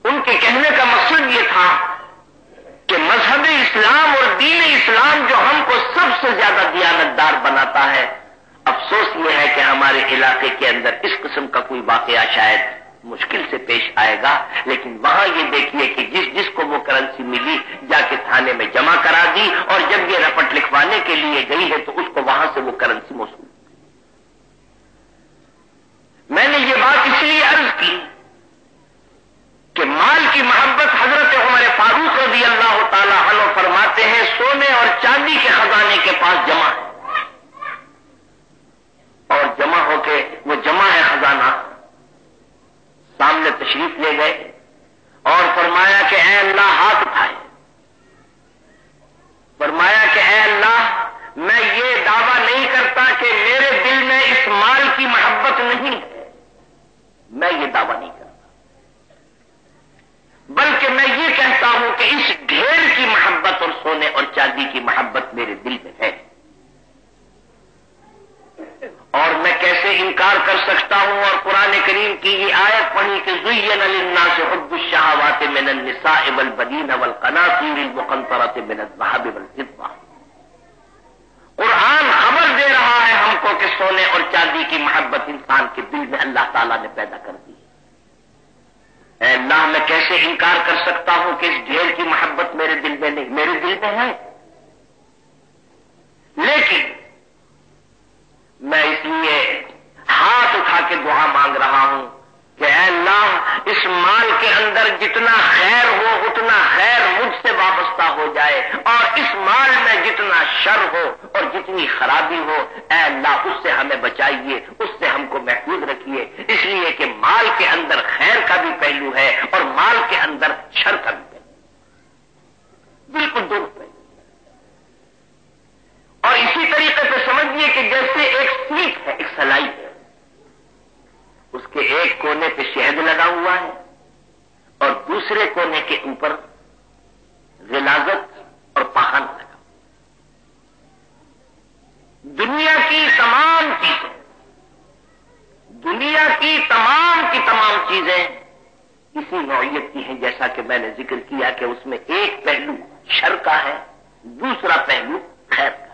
ان کے کہنے کا مقصد یہ تھا اسلام اور دین اسلام جو ہم کو سب سے زیادہ دیانتدار بناتا ہے، افسوس یہ ہے کہ ہمارے علاقے کے اندر اس قسم کا کوئی واقعہ شاید مشکل سے پیش آئے گا، لیکن وہاں یہ دیکھیے کہ جس جس کو وہ کرنسی ملی، جا کے تھانے میں جمع کرا دی اور جب یہ رپٹ لکھوانے کے لیے گئی ہے تو اس کو وہاں سے وہ کرنسی موصول۔ میں نے یہ بات اس لیے عرض کی کہ مال کی محبت حضرت عمر فاروق رضی اللہ تعالی عنہ فرماتے ہیں، سونے اور چاندی کے خزانے کے پاس جمع ہے۔ اور جمع ہو کے وہ جمع ہے خزانہ۔ سامنے تشریف لے گئے اور فرمایا کہ اے اللہ ہاتھ اٹھائے۔ فرمایا کہ اے اللہ، میں یہ دعویٰ نہیں کرتا کہ میرے دل میں اس مال کی محبت نہیں ہے۔ میں یہ دعویٰ نہیں کرتا۔ بلکہ میں یہ کہتا ہوں کہ اس ڈھیر کی محبت اور سونے اور چاندی کی محبت میرے دل میں ہے۔ اور میں کیسے انکار کر سکتا ہوں اور قرآن کریم کی یہ آیت پڑھی کہ زین الناس حب الشہوات من النساء والبنین والقناطیر المقنطرة من الذهب والفضة قرآن خبر دے رہا ہے ہم کو کہ سونے اور چاندی کی محبت انسان کے دل میں اللہ تعالیٰ نے پیدا کر دی۔ اے اللہ، میں کیسے انکار کر سکتا ہوں کہ اس ڈھیر کی محبت میرے دل میں نہیں، میرے دل میں ہے؟ لیکن میں اس لیے ہاتھ اٹھا کے دعا مانگ رہا ہوں۔ کہ اے اللہ، اس مال کے اندر جتنا خیر ہو، اتنا خیر مجھ سے وابستہ ہو جائے۔ اور اس مال میں جتنا شر ہو اور جتنی خرابی ہو، اے اللہ، اس سے ہمیں بچائیے، اس سے ہم کو محفوظ رکھیے۔ اس لیے کہ مال کے اندر خیر کا بھی پہلو ہے اور مال کے اندر شر کا بھی پہلو بالکل دو پہلو۔ اور اسی طریقے سے سمجھیے کہ جیسے ایک سیٹ ہے، ایک سلائی ہے۔ اس کے ایک کونے پہ شہد لگا ہوا ہے اور دوسرے کونے کے اوپر غلازت اور پہاڑ لگا دنیا کی تمام چیزیں، دنیا کی تمام کی تمام چیزیں اسی نوعیت کی ہیں جیسا کہ میں نے ذکر کیا کہ اس میں ایک پہلو شر کا ہے، دوسرا پہلو خیر کا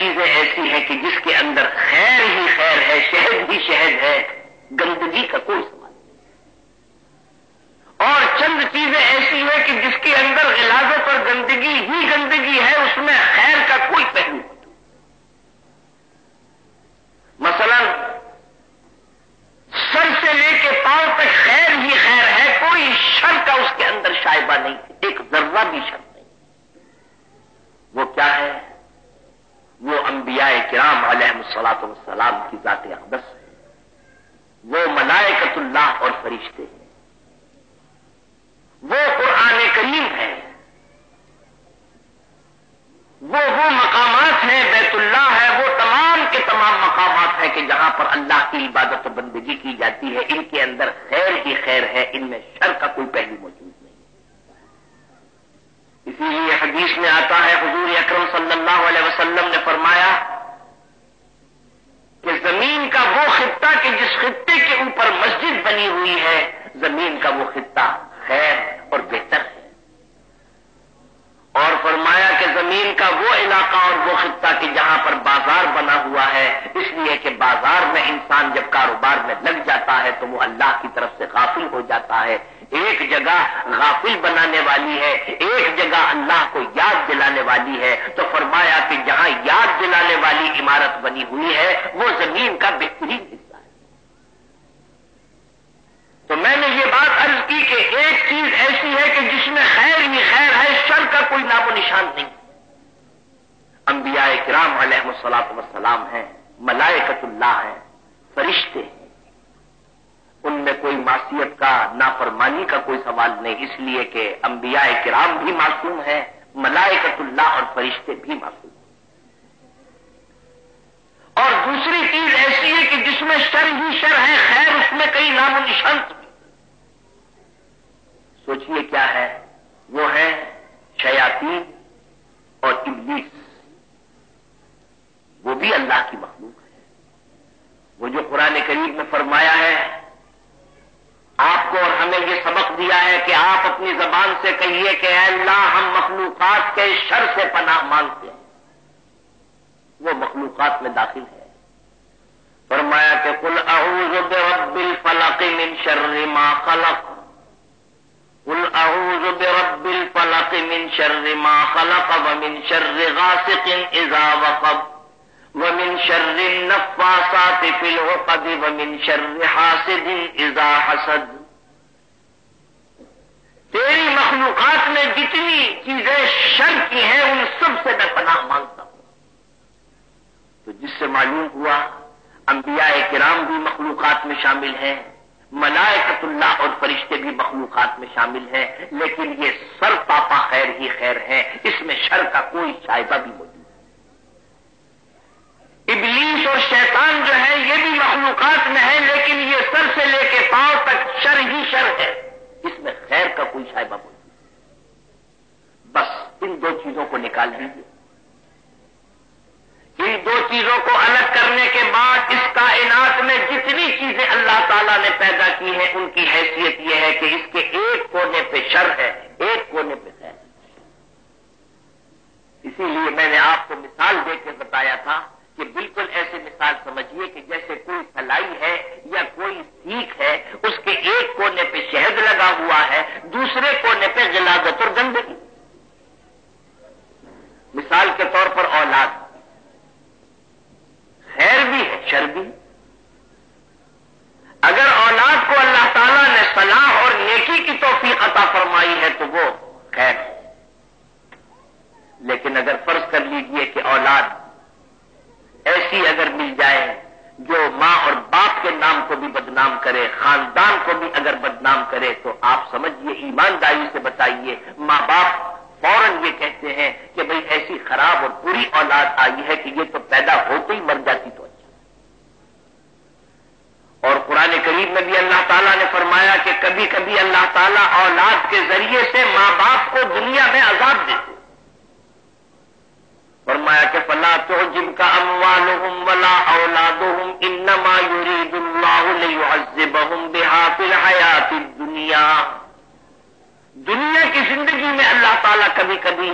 چیزیں ایسی ہیں کہ جس کے اندر خیر ہی خیر ہے، شہد ہی شہد ہے، گندگی کا کوئی سوال نہیں۔ اور چند چیزیں ایسی ہیں کہ جس کے اندر علاجوں پر گندگی ہی گندگی ہے، اس میں خیر کا کوئی پہلو مثلا، سر سے لے کے پاؤں تک خیر ہی خیر ہے، کوئی شر کا اس کے اندر شائبہ نہیں، ایک ذرہ بھی شر نہیں۔ وہ کیا ہے؟ انبیاء کرام علیہ السلاط والسلام کی ذات اقدس ہے وہ ملائکت اللہ اور فرشتے ہیں۔ وہ قرآن کریم ہے وہ وہ مقامات ہیں، بیت اللہ ہے، وہ تمام کے تمام مقامات ہیں کہ جہاں پر اللہ کی عبادت و بندگی کی جاتی ہے۔ ان کے اندر خیر ہی خیر ہے، ان میں شر کا کوئی پہلو موجود نہیں لیے حدیث میں آتا ہے، حضور اکرم صلی اللہ علیہ وسلم نے فرمایا کہ زمین کا وہ خطہ کہ جس خطے کے اوپر مسجد بنی ہوئی ہے، زمین کا وہ خطہ خیر اور بہتر ہے۔ اور فرمایا کہ زمین کا وہ علاقہ اور وہ خطہ کہ جہاں پر بازار بنا ہوا ہے، اس لیے کہ بازار میں انسان جب کاروبار میں لگ جاتا ہے تو وہ اللہ کی طرف سے غافل ہو جاتا ہے۔ ایک جگہ غافل بنانے والی ہے، ایک جگہ اللہ کو یاد دلانے والی ہے۔ تو فرمایا کہ جہاں یاد دلانے والی عمارت بنی ہوئی ہے، وہ زمین کا بہترین حصہ ہے۔ تو میں نے یہ بات عرض کی کہ ایک چیز ایسی ہے کہ جس میں خیر ہی خیر ہے، شر کا کوئی نام و نشان نہیں۔ انبیاء کرام علیہ السلاط وسلام ہیں ملائکت اللہ ہے فرشتے ہیں۔ ان میں کوئی معصیت کا نافرمانی کا کوئی سوال نہیں، اس لیے کہ انبیاء کرام بھی معصوم ہیں ملائکت اللہ اور فرشتے بھی معصوم ہیں۔ اور دوسری چیز ایسی ہے کہ جس میں شر ہی شر ہے، خیر اس میں کئی نام و نشان سوچئے کیا ہے؟ وہ ہے شیاتی اور ابلیس۔ وہ بھی اللہ کی مخلوق ہے وہ جو قرآن قریب میں فرمایا ہے آپ کو اور ہمیں یہ سبق دیا ہے کہ آپ اپنی زبان سے کہیے کہ اے اللہ، ہم مخلوقات کے شر سے پناہ مانگتے ہیں۔ وہ مخلوقات میں داخل ہے۔ فرمایا کہ کل اعوذ برب الفلق من شر ما خلق۔ قل اعوذ برب الفلق من شر ما خلق ومن شر غاسق اذا وقب۔ ومن شر النفاثات في العقد ومن شر حاسد اذا حسد. تیری مخلوقات میں جتنی چیزیں شر کی ہیں، ان سب سے میں پناہ مانگتا ہوں۔ تو جس سے معلوم ہوا، انبیاء کرام بھی مخلوقات میں شامل ہیں ملائکت اللہ اور فرشتے بھی مخلوقات میں شامل ہیں، لیکن یہ سر پاپا خیر ہی خیر ہے اس میں شر کا کوئی شائبہ بھی موجود ابلیس اور شیطان جو ہے، یہ بھی مخلوقات میں ہے، لیکن یہ سر سے لے کے پاؤں تک شر ہی شر ہے۔ اس میں خیر کا کوئی شائبہ موجود بس ان دو چیزوں کو نکال دیجیے ان دو چیزوں کو الگ کرنے کے بعد اس کائنات میں جتنی چیزیں اللہ تعالیٰ نے پیدا کی ہیں، ان کی حیثیت یہ ہے کہ اس کے ایک کونے پہ شر ہے، ایک کونے پہ خیر۔ اسی لیے میں نے آپ کو مثال دے کے بتایا تھا کہ بالکل ایسے مثال سمجھیے کہ جیسے کوئی سلائی ہے یا کوئی سیکھ ہے، اس کے ایک کونے پہ شہد لگا ہوا ہے، دوسرے کونے پہ غلاظت اور گندگی۔ مثال کے طور پر اولاد۔ خیر بھی ہے، شر بھی۔ اگر اولاد کو اللہ تعالیٰ نے صلاح اور نیکی کی توفیق عطا فرمائی ہے تو وہ خیر ہے۔ لیکن اگر فرض کر لیجیے کہ اولاد ایسی اگر مل جائے جو ماں اور باپ کے نام کو بھی بدنام کرے، خاندان کو بھی اگر بدنام کرے، تو آپ سمجھیے ایمانداری سے بتائیے، ماں باپ فوراً یہ کہتے ہیں کہ بھئی ایسی خراب اور بری اولاد آئی ہے کہ یہ تو پیدا ہوتے ہی مر جاتی تو اچھا۔ اور قرآن قریب میں بھی اللہ تعالیٰ نے فرمایا کہ کبھی کبھی اللہ تعالیٰ اولاد کے ذریعے سے ماں باپ کو دنیا میں عذاب دیتے فرمایا کہ فلا تو جن کا اموال ولا اولاد انما يريد الله ليعذبهم بها في الحياه الدنيا دنیا کی زندگی میں اللہ تعالیٰ کبھی کبھی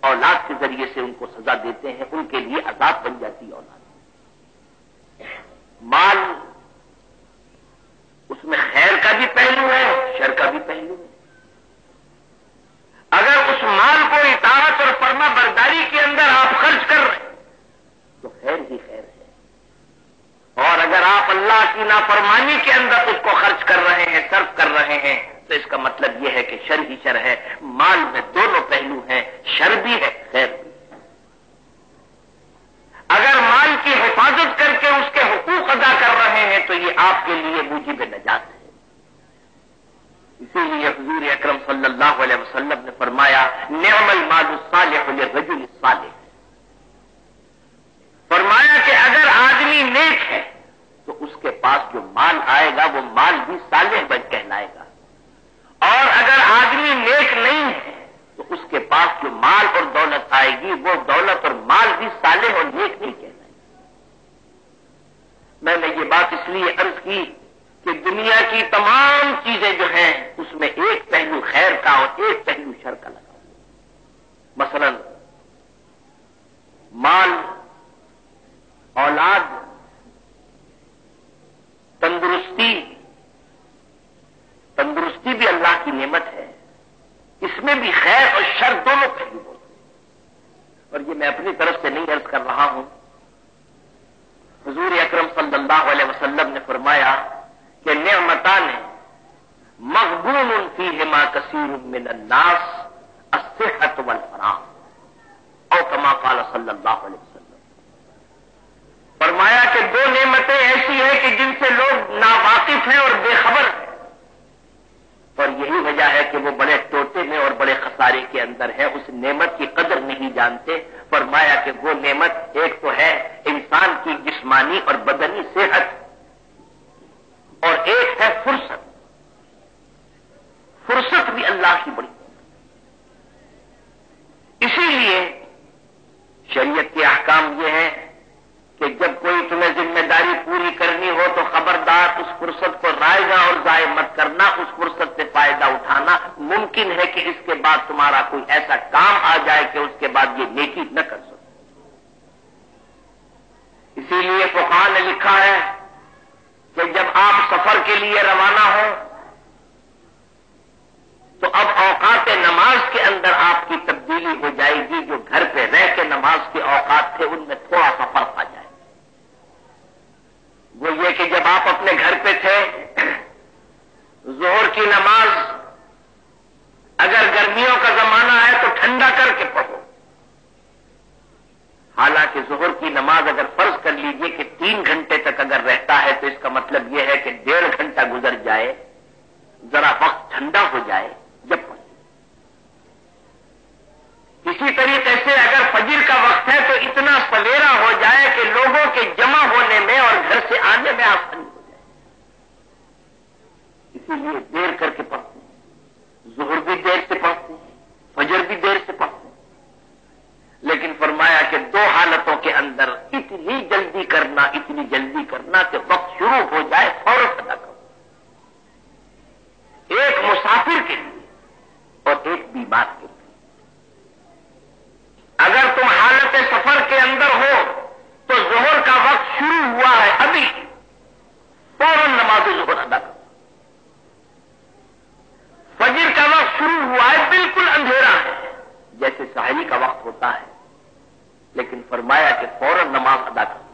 اولاد کے ذریعے سے ان کو سزا دیتے ہیں، ان کے لیے عذاب بن جاتی اولاد۔ مال اس میں خیر کا بھی پہلو ہے، شر کا بھی پہلو ہے۔ اگر مال کو اطاعت اور فرما برداری کے اندر آپ خرچ کر رہے ہیں۔ تو خیر ہی خیر ہے۔ اور اگر آپ اللہ کی نافرمانی کے اندر اس کو خرچ کر رہے ہیں، صرف کر رہے ہیں، تو اس کا مطلب یہ ہے کہ شر ہی شر ہے۔ مال میں دونوں پہلو ہیں، شر بھی ہے، خیر بھی۔ اگر مال کی حفاظت کر کے اس کے حقوق ادا کر رہے ہیں، تو یہ آپ کے لیے موجب نجات ہے۔ اسی لیے حضور اکرم صلی اللہ علیہ وسلم نے فرمایا، نعم المال الصالح للرجل الصالح. فرمایا کہ اگر آدمی نیک ہے، تو اس کے پاس جو مال آئے گا، وہ مال بھی صالح بن کہلائے گا۔ اور اگر آدمی نیک نہیں ہے، تو اس کے پاس جو مال اور دولت آئے گی، وہ دولت اور مال بھی صالح اور نیک نہیں کہنا میں نے یہ بات اس لیے عرض کی کہ دنیا کی تمام چیزیں جو ہیں، اس میں ایک پہلو خیر کا اور ایک پہلو شر کا لگا۔ مثلا، مال، اولاد، تندرستی تندرستی بھی اللہ کی نعمت ہے۔ اس میں بھی خیر اور شر دونوں پہلو ہوتے ہیں۔ اور یہ میں اپنی طرف سے نہیں عرض کر رہا ہوں۔ حضور اکرم صلی اللہ علیہ وسلم نے فرمایا کہ نعمتا نے مقبول فی ہما کثیر من الناس، الصحت والفراغ او کما قال صلی اللہ علیہ وسلم۔ فرمایا کہ دو نعمتیں ایسی ہیں کہ جن سے لوگ ناواقف ہیں اور بے خبر ہیں۔ اور یہی وجہ ہے کہ وہ بڑے ٹوٹے میں اور بڑے خسارے کے اندر ہے اس نعمت کی قدر نہیں جانتے۔ فرمایا کہ وہ نعمت ایک تو ہے انسان کی جسمانی اور بدنی صحت۔ اور ایک ہے فرصت۔ فرصت بھی اللہ کی بڑی۔ اسی لیے شریعت کے احکام یہ ہیں کہ جب کوئی تمہیں ذمہ داری پوری کرنی ہو تو خبردار اس فرصت کو رائے اور ضائع مت کرنا، اس فرصت سے فائدہ اٹھانا۔ ممکن ہے کہ اس کے بعد تمہارا کوئی ایسا کام آ جائے کہ اس کے بعد یہ نیکی نہ کر سکو۔ اسی لیے فقان نے لکھا ہے کہ جب آپ سفر کے لیے روانہ ہوں، تو اب اوقات نماز کے اندر آپ کی تبدیلی ہو جائے گی، جو گھر پہ رہ کے نماز کے اوقات تھے، ان میں تھوڑا سا فرق آ جائے۔ وہ یہ کہ جب آپ اپنے گھر پہ تھے زہر کی نماز اگر گرمیوں کا زمانہ ہے تو ٹھنڈا کر کے پڑھو۔ حالانکہ زہر کی نماز اگر فرض کر لیجیے کہ تین گھنٹے تک اگر رہتا ہے تو اس کا مطلب یہ ہے کہ ڈیڑھ گھنٹہ گزر جائے، ذرا وقت ٹھنڈا ہو جائے، جب اسی طریقے سے اگر فجر کا وقت ہے تو اتنا سویرا ہو جائے کہ لوگوں کے جمع ہونے میں اور گھر سے آنے میں آسانی ہو جائے۔ اسی لیے دیر کر کے پڑھتے ہیں۔ ظہر بھی دیر سے پڑھتے ہیں، فجر بھی دیر سے پڑھتے ہیں۔ لیکن فرمایا کہ دو حالتوں کے اندر اتنی جلدی کرنا، اتنی جلدی کرنا کہ وقت شروع ہو جائے اور ادا کرو ایک مسافر کے لیے اور ایک بیمار کے لیے اگر تم حالت سفر کے اندر ہو تو زہر کا وقت شروع ہوا ہے ابھی فوراً نماز ظہر ادا کرو فجر کا وقت شروع ہوا ہے بالکل اندھیرا ہے جیسے ساحلی کا وقت ہوتا ہے لیکن فرمایا کہ فوراً نماز ادا کرو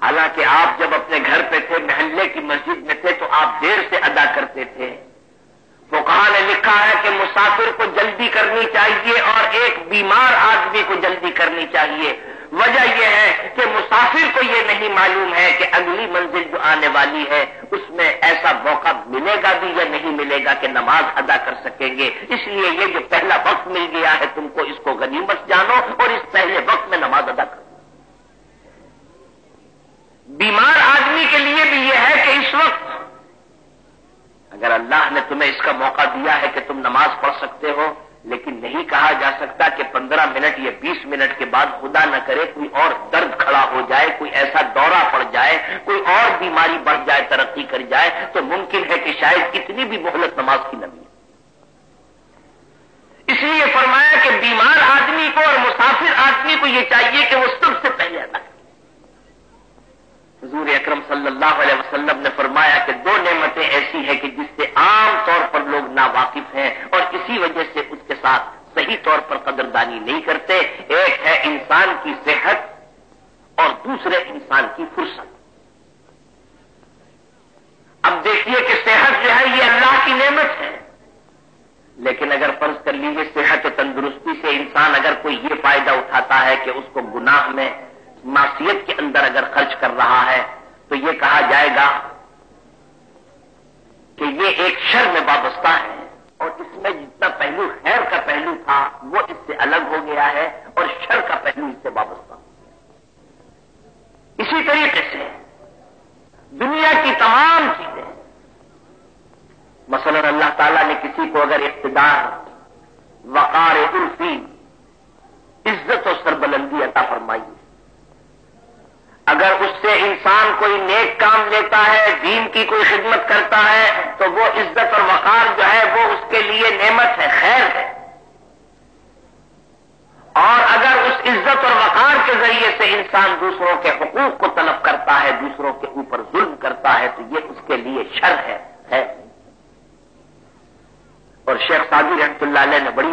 حالانکہ آپ جب اپنے گھر پہ تھے محلے کی مسجد میں تھے تو آپ دیر سے ادا کرتے تھے کہاں نے لکھا ہے کہ مسافر کو جلدی کرنی چاہیے اور ایک بیمار آدمی کو جلدی کرنی چاہیے وجہ یہ ہے کہ مسافر کو یہ نہیں معلوم ہے کہ اگلی منزل جو آنے والی ہے اس میں ایسا موقع ملے گا بھی یا نہیں ملے گا کہ نماز ادا کر سکیں گے اس لیے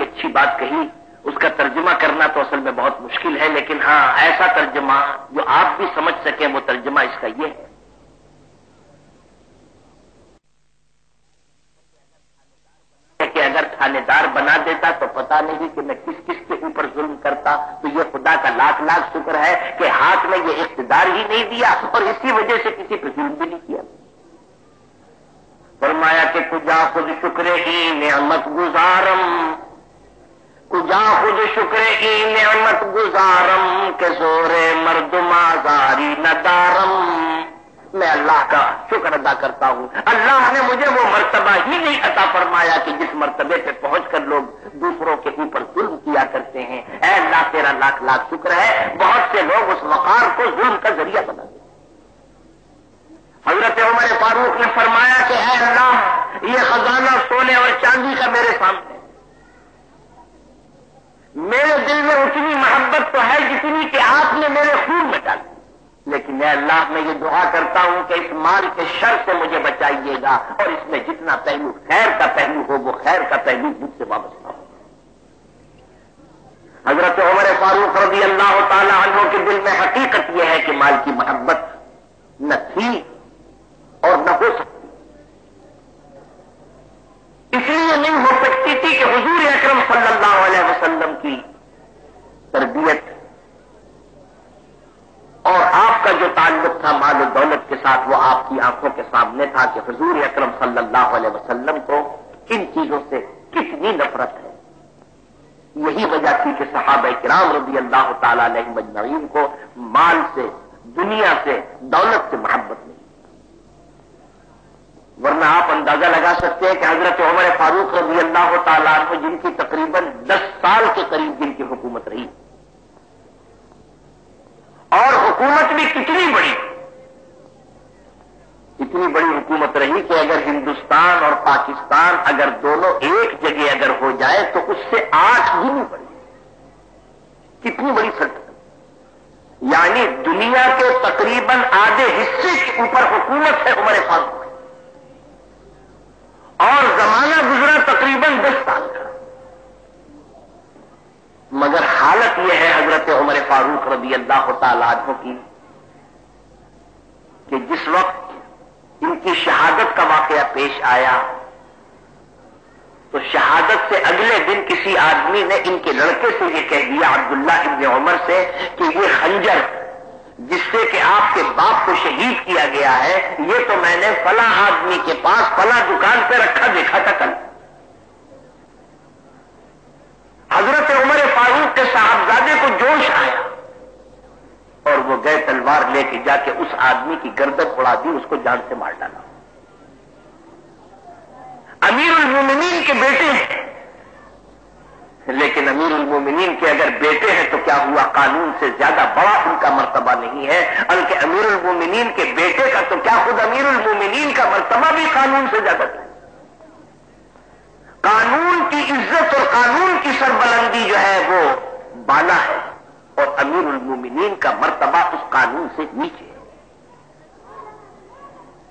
اچھی بات کہی اس کا ترجمہ کرنا تو اصل میں بہت مشکل ہے، لیکن ہاں ایسا ترجمہ جو آپ بھی سمجھ سکیں، وہ ترجمہ اس کا یہ ہے۔ کہ اگر تھانے دار بنا دیتا تو پتا نہیں کہ میں کس کس کے اوپر ظلم کرتا۔ تو یہ خدا کا لاکھ لاکھ شکر ہے کہ ہاتھ میں یہ اقتدار ہی نہیں دیا اور اسی وجہ سے کسی پہ ظلم بھی نہیں کیا۔ فرمایا کہ کجا خود شکر ہی نعمت گزارم۔ کجا خود شکر ہی نعمت گزارم کے سورے مردم آزاری ندارم میں اللہ کا شکر ادا کرتا ہوں۔ اللہ نے مجھے وہ مرتبہ ہی نہیں عطا فرمایا کہ جس مرتبے پہ پہنچ کر لوگ دوسروں کے اوپر ظلم کیا کرتے ہیں۔ اے اللہ، تیرا لاکھ لاکھ شکر ہے۔ بہت سے لوگ اس وقار کو ظلم کا ذریعہ بنا دیں حضرت عمر فاروق نے فرمایا کہ اے اللہ، یہ خزانہ سونے اور چاندی کا میرے سامنے میرے دل میں اتنی محبت تو ہے جتنی کہ آپ نے میرے خون میں ڈالی لیکن میں اللہ میں یہ دعا کرتا ہوں کہ اس مال کے شر سے مجھے بچائیے گا اور اس میں جتنا پہلو خیر کا پہلو ہو، وہ خیر کا پہلو مجھ سے وابستہ ہو۔ حضرت عمر فاروق رضی اللہ تعالی عنہ کے دل میں حقیقت یہ ہے کہ مال کی محبت نہ تھی اور نہ ہو سکتی۔ اس لیے نہیں ہو سکتی تھی کہ حضور اکرم صلی اللہ علیہ وسلم کی تربیت اور آپ کا جو تعلق تھا مال و دولت کے ساتھ، وہ آپ کی آنکھوں کے سامنے تھا کہ حضور اکرم صلی اللہ علیہ وسلم کو کن چیزوں سے کتنی نفرت ہے۔ یہی وجہ تھی کہ صحابہ کرام رضی اللہ تعالی علیہ مجمعین کو مال سے، دنیا سے، دولت سے محبت ورنہ آپ اندازہ لگا سکتے ہیں کہ حضرت عمر فاروق رضی اللہ تعالیٰ عنہ، جن کی تقریباً دس سال کے قریب جن کی حکومت رہی۔ اور حکومت بھی کتنی بڑی اتنی بڑی حکومت رہی کہ اگر ہندوستان اور پاکستان اگر دونوں ایک جگہ اگر ہو جائے تو اس سے آٹھ گنی بڑی۔ کتنی بڑی سلطنت یعنی دنیا کے تقریباً آدھے حصے کے اوپر حکومت ہے عمر فاروق۔ اور زمانہ گزرا تقریباً دس سال کا۔ مگر حالت یہ ہے حضرت عمر فاروق رضی اللہ تعالیٰ عنہ کی، کہ جس وقت ان کی شہادت کا واقعہ پیش آیا، تو شہادت سے اگلے دن کسی آدمی نے ان کے لڑکے سے یہ کہہ دیا عبداللہ ابن عمر سے کہ یہ خنجر جس سے کہ آپ کے باپ کو شہید کیا گیا ہے، یہ تو میں نے فلاں آدمی کے پاس فلاں دکان پہ رکھا، دیکھا تھا کل۔ حضرت عمر فاروق کے صاحبزادے کو جوش آیا۔ اور وہ گئے تلوار لے کے جا کے اس آدمی کی گردن اڑا دی، اس کو جان سے مار ڈالا۔ امیر المومنین کے بیٹے ہیں۔ لیکن امیر المومنین کے اگر بیٹے ہیں تو کیا ہوا قانون سے زیادہ بڑا ان کا مرتبہ نہیں ہے؟ بلکہ امیر المومنین کے بیٹے کا تو کیا خود امیر المومنین کا مرتبہ بھی قانون سے زیادہ ہے قانون کی عزت اور قانون کی سربلندی جو ہے وہ بالا ہے اور امیر المومنین کا مرتبہ اس قانون سے نیچے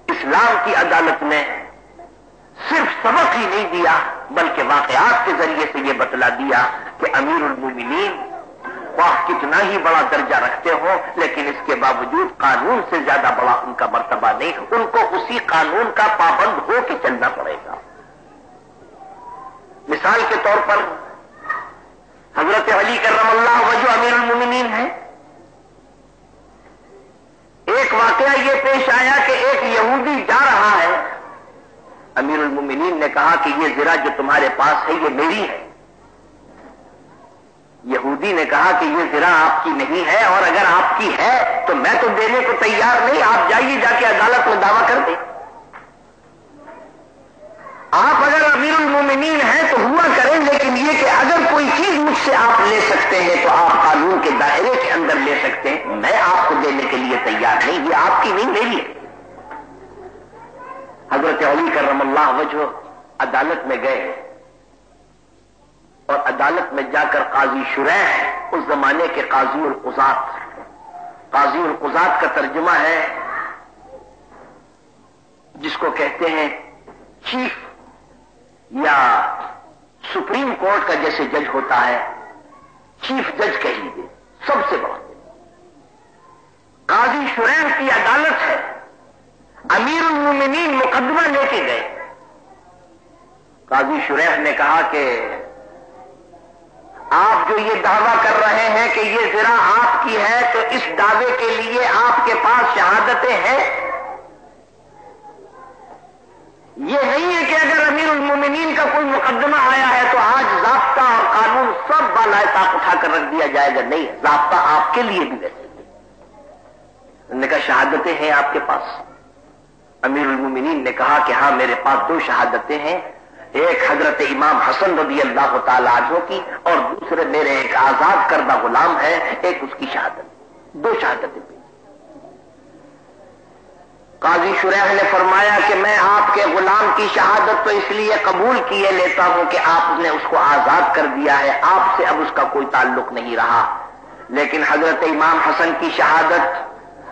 اسلام کی عدالت نے صرف سبق ہی نہیں دیا، بلکہ واقعات کے ذریعے سے یہ بتلا دیا کہ امیر المومنین وہ کتنا ہی بڑا درجہ رکھتے ہو لیکن اس کے باوجود قانون سے زیادہ بڑا ان کا مرتبہ نہیں، ان کو اسی قانون کا پابند ہو کے چلنا پڑے گا۔ مثال کے طور پر، حضرت علی کرم اللہ وجہ امیر المومنین ہے ایک واقعہ یہ پیش آیا کہ ایک یہودی جا رہا ہے امیر المومنین نے کہا کہ یہ زرا جو تمہارے پاس ہے، یہ میری ہے۔ یہودی نے کہا کہ یہ زرا آپ کی نہیں ہے اور اگر آپ کی ہے تو میں تو دینے کو تیار نہیں، آپ جائیے جا کے عدالت میں دعویٰ کر دیں۔ آپ اگر امیر المومنین ہیں تو ہوا کریں، لیکن یہ کہ اگر کوئی چیز مجھ سے آپ لے سکتے ہیں تو آپ قانون کے دائرے کے اندر لے سکتے ہیں۔ میں آپ کو دینے کے لیے تیار نہیں، یہ آپ کی نہیں، میری ہے۔ حضرت علی کرم اللہ وجہ عدالت میں گئے اور عدالت میں جا کر قاضی شرح اس زمانے کے قاضی القزات قاضی القزات کا ترجمہ ہے جس کو کہتے ہیں چیف یا سپریم کورٹ کا جیسے جج ہوتا ہے۔ چیف جج کہہ سب سے بڑا۔ قاضی شرح کی عدالت ہے۔ امیر المومنین مقدمہ لے کے گئے۔ قاضی شریف نے کہا کہ آپ جو یہ دعویٰ کر رہے ہیں کہ یہ ذرا آپ کی ہے، تو اس دعوے کے لیے آپ کے پاس شہادتیں ہیں۔ یہ نہیں ہے کہ اگر امیر المومنین کا کوئی مقدمہ آیا ہے تو آج ضابطہ اور قانون سب بالائے طاق اٹھا کر رکھ دیا جائے گا۔ نہیں، ضابطہ آپ کے لیے بھی ویسے نے کہا، شہادتیں ہیں آپ کے پاس۔ امیر المومنین نے کہا کہ ہاں میرے پاس دو شہادتیں ہیں، ایک حضرت امام حسن رضی اللہ تعالی عنہ کی اور دوسرے میرے ایک آزاد کردہ غلام ہے ایک اس کی شہادت۔ دو شہادتیں قاضی شریح نے فرمایا کہ میں آپ کے غلام کی شہادت تو اس لیے قبول کیے لیتا ہوں کہ آپ نے اس کو آزاد کر دیا ہے، آپ سے اب اس کا کوئی تعلق نہیں رہا۔ لیکن حضرت امام حسن کی شہادت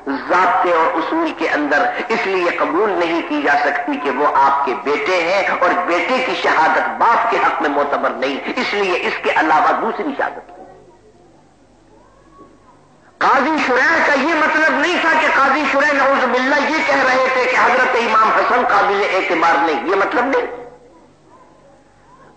ضابطے اور اصول کے اندر اس لیے قبول نہیں کی جا سکتی کہ وہ آپ کے بیٹے ہیں اور بیٹے کی شہادت باپ کے حق میں معتبر نہیں، اس لیے اس کے علاوہ دوسری شہادت قاضی شرح کا یہ مطلب نہیں تھا کہ قاضی شرح نعوذ باللہ یہ کہہ رہے تھے کہ حضرت امام حسن قابل اعتبار نہیں، یہ مطلب نہیں۔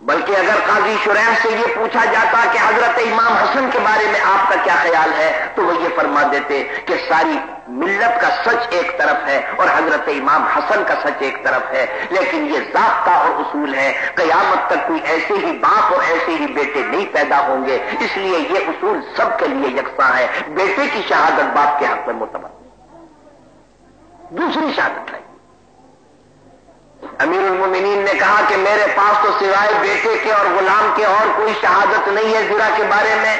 بلکہ اگر قاضی شریح سے یہ پوچھا جاتا کہ حضرت امام حسن کے بارے میں آپ کا کیا خیال ہے، تو وہ یہ فرما دیتے کہ ساری ملت کا سچ ایک طرف ہے اور حضرت امام حسن کا سچ ایک طرف ہے۔ لیکن یہ ضابطہ اور اصول ہے۔ قیامت تک کوئی ایسے ہی باپ اور ایسے ہی بیٹے نہیں پیدا ہوں گے۔ اس لیے یہ اصول سب کے لیے یکساں ہے۔ بیٹے کی شہادت باپ کے حق میں متبر دوسری شہادت ہے۔ امیر المومنین نے کہا کہ میرے پاس تو سوائے بیٹے کے اور غلام کے اور کوئی شہادت نہیں ہے زرا کے بارے میں۔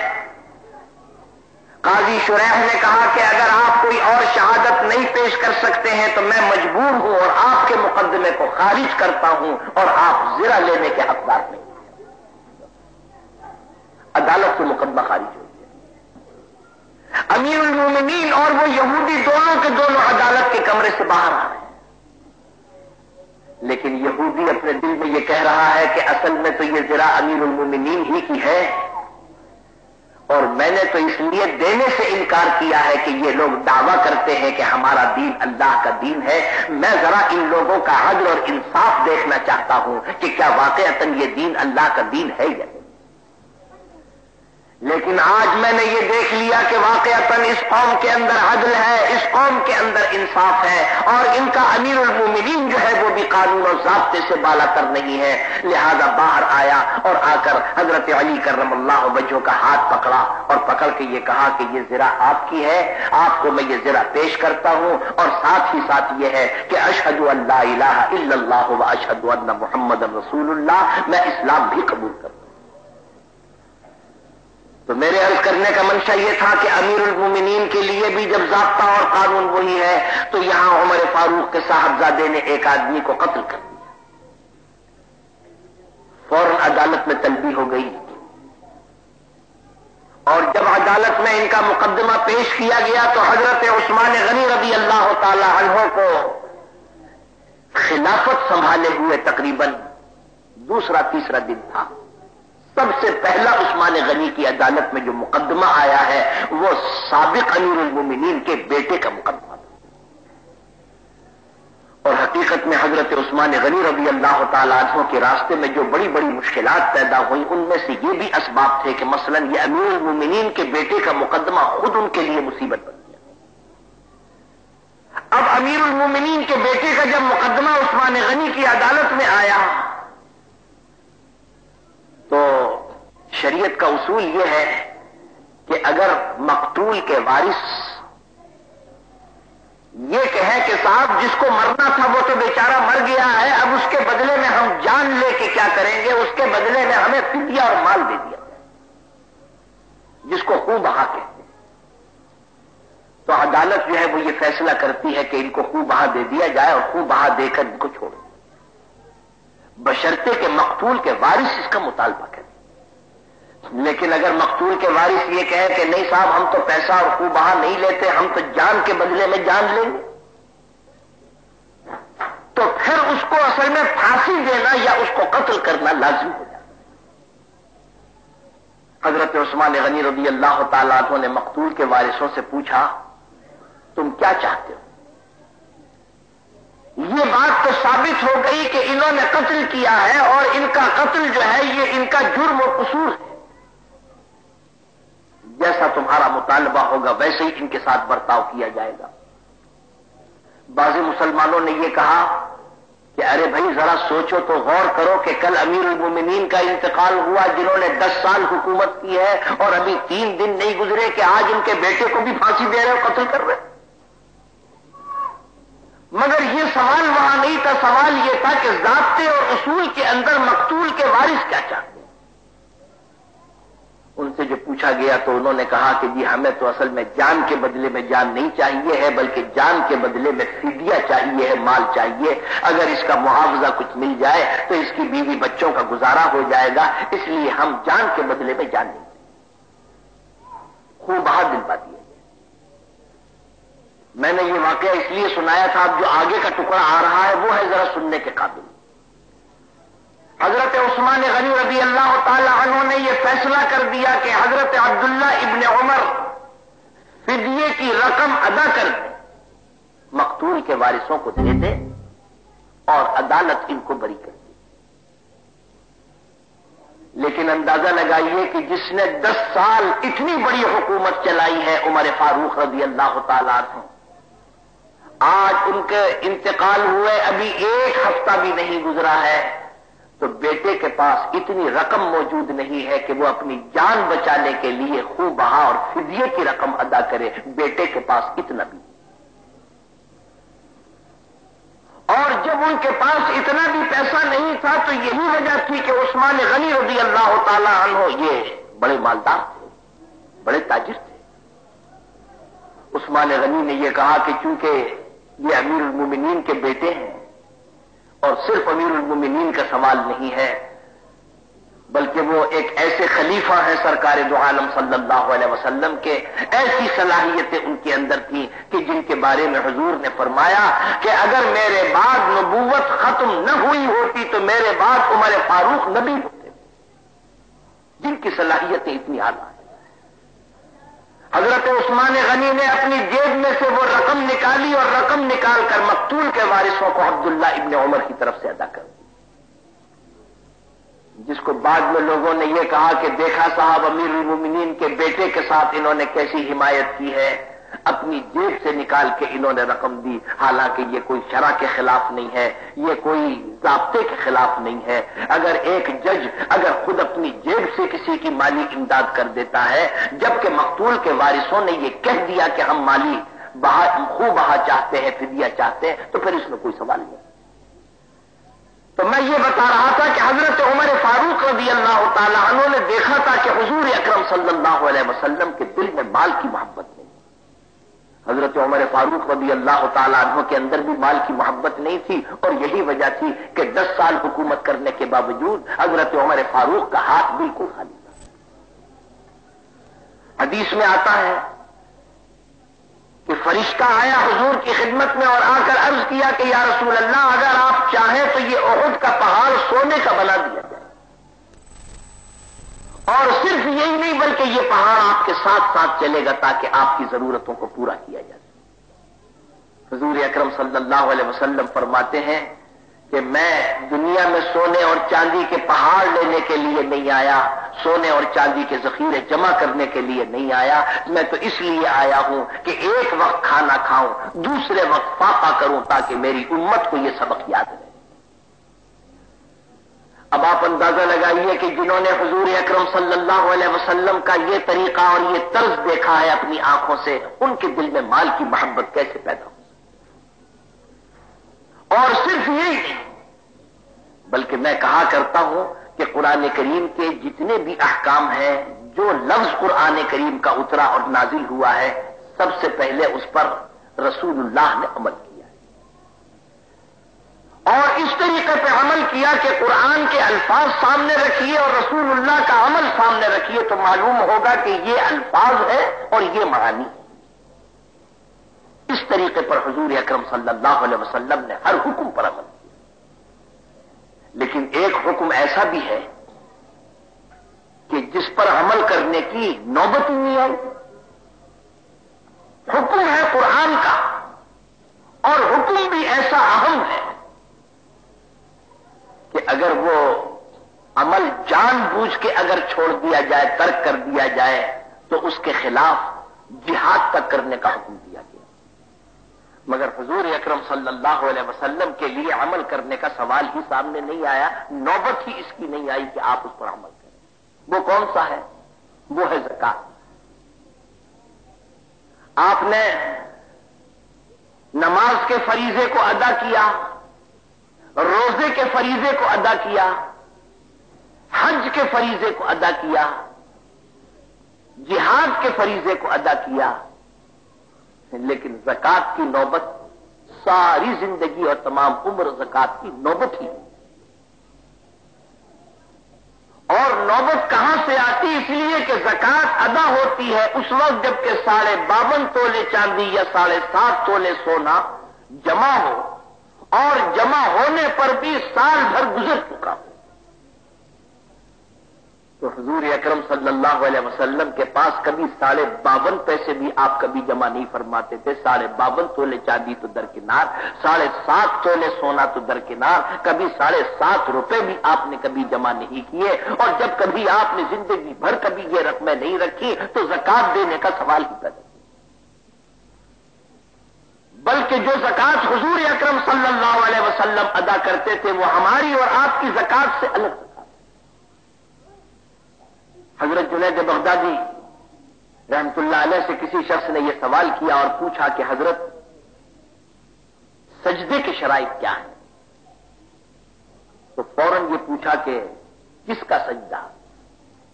قاضی شریح نے کہا کہ اگر آپ کوئی اور شہادت نہیں پیش کر سکتے ہیں تو میں مجبور ہوں اور آپ کے مقدمے کو خارج کرتا ہوں اور آپ زرا لینے کے حقدار نہیں عدالت سے مقدمہ خارج ہو گیا۔ امیر المومنین اور وہ یہودی دونوں کے دونوں عدالت کے کمرے سے باہر آ رہے ہیں۔ لیکن یہودی اپنے دل میں یہ کہہ رہا ہے کہ اصل میں تو یہ ذرا امیر المومنین ہی کی ہے اور میں نے تو اس لیے دینے سے انکار کیا ہے کہ یہ لوگ دعویٰ کرتے ہیں کہ ہمارا دین اللہ کا دین ہے۔ میں ذرا ان لوگوں کا عدل اور انصاف دیکھنا چاہتا ہوں کہ کیا واقع یہ دین اللہ کا دین ہے یا نہیں۔ لیکن آج میں نے یہ دیکھ لیا کہ واقع اس قوم کے اندر عدل ہے، اس قوم کے اندر انصاف ہے، اور ان کا امیر المومنین جو ہے وہ بھی قانون اور ضابطے سے بالا کر نہیں ہے۔ لہذا باہر آیا اور آ کر حضرت علی کرم اللہ وجہ کا ہاتھ پکڑا اور پکڑ کے یہ کہا کہ یہ ذرا آپ کی ہے، آپ کو میں یہ ذرا پیش کرتا ہوں اور ساتھ ہی ساتھ یہ ہے کہ اشہد اللہ الہ الا اللہ و اشہد اللہ محمد رسول اللہ، میں اسلام بھی قبول کرتا ہوں۔ تو میرے عرض کرنے کا منشا یہ تھا کہ امیر المومنین کے لیے بھی جب ضابطہ اور قانون وہی ہے، تو یہاں عمر فاروق کے صاحبزادے نے ایک آدمی کو قتل کر دیا۔ فوراً عدالت میں تلبی ہو گئی۔ اور جب عدالت میں ان کا مقدمہ پیش کیا گیا، تو حضرت عثمان غنی رضی اللہ تعالی عنہ کو خلافت سنبھالے ہوئے تقریباً دوسرا تیسرا دن تھا۔ سب سے پہلا عثمان غنی کی عدالت میں جو مقدمہ آیا ہے، وہ سابق امیر المومنین کے بیٹے کا مقدمہ اور حقیقت میں حضرت عثمان غنی رضی اللہ تعالیٰ عنہ کے راستے میں جو بڑی بڑی مشکلات پیدا ہوئی ان میں سے یہ بھی اسباب تھے کہ مثلا یہ امیر المومنین کے بیٹے کا مقدمہ خود ان کے لیے مصیبت بن گیا۔ اب امیر المومنین کے بیٹے کا جب مقدمہ عثمان غنی کی عدالت میں آیا تو شریعت کا اصول یہ ہے کہ اگر مقتول کے وارث یہ کہے کہ صاحب جس کو مرنا تھا وہ تو بیچارہ مر گیا ہے، اب اس کے بدلے میں ہم جان لے کے کیا کریں گے، اس کے بدلے میں ہمیں فدیا اور مال دے دیا جس کو خوب بہا کہتے تو عدالت جو ہے وہ یہ فیصلہ کرتی ہے کہ ان کو خوب بہا دے دیا جائے اور خوب بہا دے کر ان کو چھوڑ بشرتے کے مقتول کے وارث اس کا مطالبہ کریں۔ لیکن اگر مقتول کے وارث یہ کہے کہ نہیں صاحب، ہم تو پیسہ اور خوب نہیں لیتے، ہم تو جان کے بدلے میں جان لیں گے۔ تو پھر اس کو اصل میں پھانسی دینا یا اس کو قتل کرنا لازم ہو جائے حضرت عثمان غنی رضی اللہ تعالیٰ عنہ نے مقتول کے وارثوں سے پوچھا، تم کیا چاہتے ہو؟ یہ بات تو ثابت ہو گئی کہ انہوں نے قتل کیا ہے اور ان کا قتل جو ہے یہ ان کا جرم و قصور ہے۔ جیسا تمہارا مطالبہ ہوگا ویسے ہی ان کے ساتھ برتاؤ کیا جائے گا۔ بعض مسلمانوں نے یہ کہا کہ ارے بھائی ذرا سوچو تو غور کرو کہ کل امیر المومنین کا انتقال ہوا جنہوں نے دس سال حکومت کی ہے اور ابھی تین دن نہیں گزرے کہ آج ان کے بیٹے کو بھی پھانسی دے رہے ہو قتل کر رہے۔ مگر یہ سوال وہاں نہیں تھا، سوال یہ تھا کہ ضابطے اور اصول کے اندر مقتول کے وارث کیا چاہتے ہیں؟ ان سے جو پوچھا گیا تو انہوں نے کہا کہ جی ہمیں تو اصل میں جان کے بدلے میں جان نہیں چاہیے ہے، بلکہ جان کے بدلے میں فدیہ چاہیے ہے، مال چاہیے۔ اگر اس کا معاوضہ کچھ مل جائے تو اس کی بیوی بچوں کا گزارا ہو جائے گا، اس لیے ہم جان کے بدلے میں جان نہیں خوب بہت دل پاتی ہے۔ میں نے یہ واقعہ اس لیے سنایا تھا، اب جو آگے کا ٹکڑا آ رہا ہے، وہ ہے ذرا سننے کے قابل۔ حضرت عثمان غنی رضی اللہ تعالی عنہ نے یہ فیصلہ کر دیا کہ حضرت عبداللہ ابن عمر فدیے کی رقم ادا کر دے، مقتول کے وارثوں کو دے دے اور عدالت ان کو بری کر دے۔ لیکن اندازہ لگائیے کہ جس نے دس سال اتنی بڑی حکومت چلائی ہے، عمر فاروق رضی اللہ تعالیٰ عنہ آج ان کے انتقال ہوئے، ابھی ایک ہفتہ بھی نہیں گزرا ہے، تو بیٹے کے پاس اتنی رقم موجود نہیں ہے کہ وہ اپنی جان بچانے کے لیے خوب بہا اور فدیے کی رقم ادا کرے، بیٹے کے پاس اتنا بھی۔ اور جب ان کے پاس اتنا بھی پیسہ نہیں تھا، تو یہی وجہ تھی کہ عثمان غنی رضی اللہ تعالی عنہ یہ بڑے مالدار تھے، بڑے تاجر تھے۔ عثمان غنی نے یہ کہا کہ چونکہ یہ امیر المومنین کے بیٹے ہیں۔ اور صرف امیر المومنین کا سوال نہیں ہے، بلکہ وہ ایک ایسے خلیفہ ہیں سرکار دو عالم صلی اللہ علیہ وسلم کے۔ ایسی صلاحیتیں ان کے اندر تھیں کہ جن کے بارے میں حضور نے فرمایا کہ اگر میرے بعد نبوت ختم نہ ہوئی ہوتی تو میرے بعد عمر فاروق نبی ہوتے۔ جن کی صلاحیتیں اتنی اعلیٰ حضرت عثمان غنی نے اپنی جیب میں سے وہ رقم نکالی اور رقم نکال کر مقتول کے وارثوں کو عبداللہ ابن عمر کی طرف سے ادا کر دی۔ جس کو بعد میں لوگوں نے یہ کہا کہ دیکھا صاحب امیر المومنین کے بیٹے کے ساتھ انہوں نے کیسی حمایت کی ہے۔ اپنی جیب سے نکال کے انہوں نے رقم دی۔ حالانکہ یہ کوئی شرح کے خلاف نہیں ہے، یہ کوئی ضابطے کے خلاف نہیں ہے۔ اگر ایک جج اگر خود اپنی جیب سے کسی کی مالی امداد کر دیتا ہے، جبکہ مقتول کے وارثوں نے یہ کہہ دیا کہ ہم مالی بہا، خوب بہا چاہتے ہیں فدیا چاہتے ہیں، تو پھر اس میں کوئی سوال نہیں۔ تو میں یہ بتا رہا تھا کہ حضرت عمر فاروق رضی اللہ تعالیٰ عنہ نے دیکھا تھا کہ حضور اکرم صلی اللہ علیہ وسلم کے دل میں مال کی محبت نہیں۔ حضرت عمر فاروق رضی اللہ تعالیٰ عنہ کے اندر بھی مال کی محبت نہیں تھی اور یہی وجہ تھی کہ دس سال حکومت کرنے کے باوجود حضرت عمر فاروق کا ہاتھ بالکل خالی تھا۔ حدیث میں آتا ہے کہ فرشتہ آیا حضور کی خدمت میں اور آ کر عرض کیا کہ یا رسول اللہ، اگر آپ چاہیں تو یہ عہد کا پہاڑ سونے کا بنا دیا جائے۔ اور صرف یہی نہیں بلکہ یہ پہاڑ آپ کے ساتھ ساتھ چلے گا تاکہ آپ کی ضرورتوں کو پورا کیا جائے۔ حضور اکرم صلی اللہ علیہ وسلم فرماتے ہیں کہ میں دنیا میں سونے اور چاندی کے پہاڑ لینے کے لیے نہیں آیا، سونے اور چاندی کے ذخیرے جمع کرنے کے لیے نہیں آیا، میں تو اس لیے آیا ہوں کہ ایک وقت کھانا کھاؤں، دوسرے وقت پاپا کروں تاکہ میری امت کو یہ سبق یاد رہے۔ اب آپ اندازہ لگائیے کہ جنہوں نے حضور اکرم صلی اللہ علیہ وسلم کا یہ طریقہ اور یہ طرز دیکھا ہے اپنی آنکھوں سے، ان کے دل میں مال کی محبت کیسے پیدا ہو؟ اور صرف یہی نہیں، بلکہ میں کہا کرتا ہوں کہ قرآن کریم کے جتنے بھی احکام ہیں، جو لفظ قرآن کریم کا اترا اور نازل ہوا ہے، سب سے پہلے اس پر رسول اللہ نے عمل کیا۔ اور اس طریقے پہ عمل کیا کہ قرآن کے الفاظ سامنے رکھیے اور رسول اللہ کا عمل سامنے رکھیے تو معلوم ہوگا کہ یہ الفاظ ہے اور یہ معانی اس طریقے پر حضور اکرم صلی اللہ علیہ وسلم نے ہر حکم پر عمل کیا۔ لیکن ایک حکم ایسا بھی ہے کہ جس پر عمل کرنے کی نوبت ہی نہیں آئی۔ حکم ہے قرآن کا اور حکم بھی ایسا اہم ہے کہ اگر وہ عمل جان بوجھ کے اگر چھوڑ دیا جائے، ترک کر دیا جائے، تو اس کے خلاف جہاد تک کرنے کا حکم دیا گیا۔ مگر حضور اکرم صلی اللہ علیہ وسلم کے لیے عمل کرنے کا سوال ہی سامنے نہیں آیا، نوبت ہی اس کی نہیں آئی کہ آپ اس پر عمل کریں۔ وہ کون سا ہے؟ وہ ہے زکات۔ آپ نے نماز کے فریضے کو ادا کیا روزے کے فریضے کو ادا کیا، حج کے فریضے کو ادا کیا، جہاد کے فریضے کو ادا کیا، لیکن زکات کی نوبت ساری زندگی اور تمام عمر زکات کی نوبت ہی۔ اور نوبت کہاں سے آتی؟ اس لیے کہ زکات ادا ہوتی ہے اس وقت جبکہ ساڑھے باون تولے چاندی یا ساڑھے سات تولے سونا جمع ہو۔ اور جمع ہونے پر بھی سال بھر گزر چکا۔ ہو تو حضور اکرم صلی اللہ علیہ وسلم کے پاس کبھی ساڑھے باون پیسے بھی آپ کبھی جمع نہیں فرماتے تھے۔ ساڑھے باون تولے چاندی تو درکنار ساڑھے سات تولے سونا تو درکنار کبھی ساڑھے سات روپے بھی آپ نے کبھی جمع نہیں کیے۔ اور جب کبھی آپ نے زندگی بھر کبھی یہ رقمیں نہیں رکھی تو زکات دینے کا سوال ہی پیدا۔ بلکہ جو زکات حضور اکرم صلی اللہ علیہ وسلم ادا کرتے تھے، وہ ہماری اور آپ کی زکات سے الگ حضرت جنید بغدادی رحمت اللہ علیہ سے کسی شخص نے یہ سوال کیا اور پوچھا کہ حضرت، سجدے کی شرائط کیا ہے تو فوراً یہ پوچھا کہ، کس کا سجدہ؟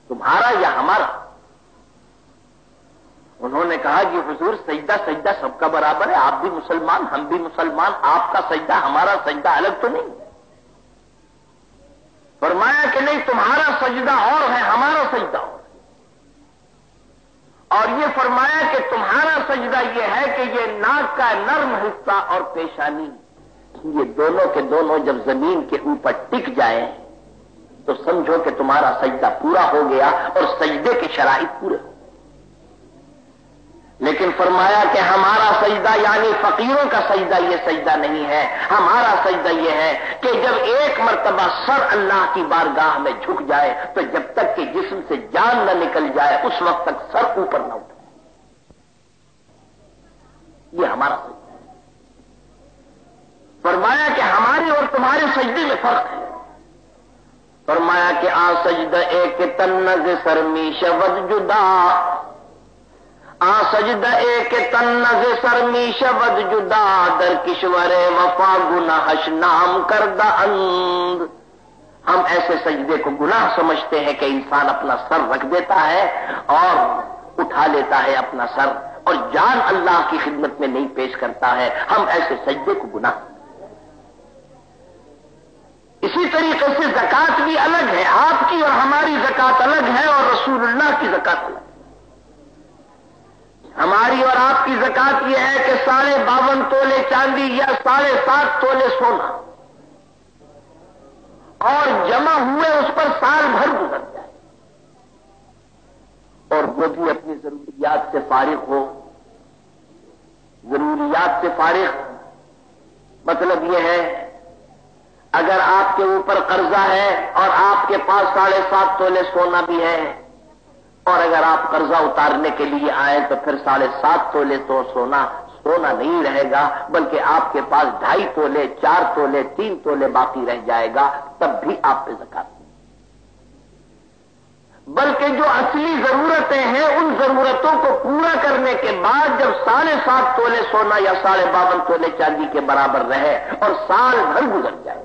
تمہارا یا ہمارا؟ انہوں نے کہا کہ حضور سجدہ سجدہ سب کا برابر ہے، آپ بھی مسلمان، ہم بھی مسلمان، آپ کا سجدہ، ہمارا سجدہ الگ تو نہیں۔ فرمایا کہ نہیں، تمہارا سجدہ اور ہے، ہمارا سجدہ اور اور یہ فرمایا کہ تمہارا سجدہ یہ ہے کہ یہ ناک کا نرم حصہ اور پیشانی، یہ دونوں کے دونوں جب زمین کے اوپر ٹک جائیں تو سمجھو کہ تمہارا سجدہ پورا ہو گیا اور سجدے کے شرائط پورے ہو لیکن فرمایا کہ ہمارا سجدہ یعنی فقیروں کا سجدہ یہ سجدہ نہیں ہے، ہمارا سجدہ یہ ہے کہ جب ایک مرتبہ سر اللہ کی بارگاہ میں جھک جائے تو جب تک کہ جسم سے جان نہ نکل جائے، اس وقت تک سر اوپر نہ اٹھے۔ یہ ہمارا سجدہ ہے۔ فرمایا کہ ہمارے اور تمہارے سجدے میں فرق ہے۔ فرمایا کہ آ سجدہ ایک تنگ سرمی شبد جدا۔ آ سجد ایک تنز سرمی شبد جدا در کشور وفا گناہش نام کردہ اند۔ ہم ایسے سجدے کو گناہ سمجھتے ہیں کہ انسان اپنا سر رکھ دیتا ہے اور اٹھا لیتا ہے اپنا سر اور جان اللہ کی خدمت میں نہیں پیش کرتا ہے۔ ہم ایسے سجدے کو گناہ۔ اسی طریقے سے زکات بھی الگ ہے۔ آپ کی اور ہماری زکات الگ ہے اور رسول اللہ کی زکات الگ ہے۔ ہماری اور آپ کی زکات یہ ہے کہ ساڑھے باون تولے چاندی یا ساڑھے سات تولے سونا۔ اور جمع ہوئے اس پر سال بھر گزر جائے۔ اور وہ بھی اپنی ضروریات سے فارغ ہو۔ ضروریات سے فارغ مطلب یہ ہے، اگر آپ کے اوپر قرضہ ہے اور آپ کے پاس ساڑھے سات تولے سونا بھی ہے اور اگر آپ قرضہ اتارنے کے لیے آئیں تو پھر ساڑھے سات تولے تو سونا سونا نہیں رہے گا، بلکہ آپ کے پاس ڈھائی تولے، چار تولے، تین تولے باقی رہ جائے گا، تب بھی آپ پہ زکات بلکہ جو اصلی ضرورتیں ہیں، ان ضرورتوں کو پورا کرنے کے بعد جب ساڑھے سات تولے سونا یا ساڑھے باون تولے چاندی کے برابر رہے اور سال بھر گزر جائے،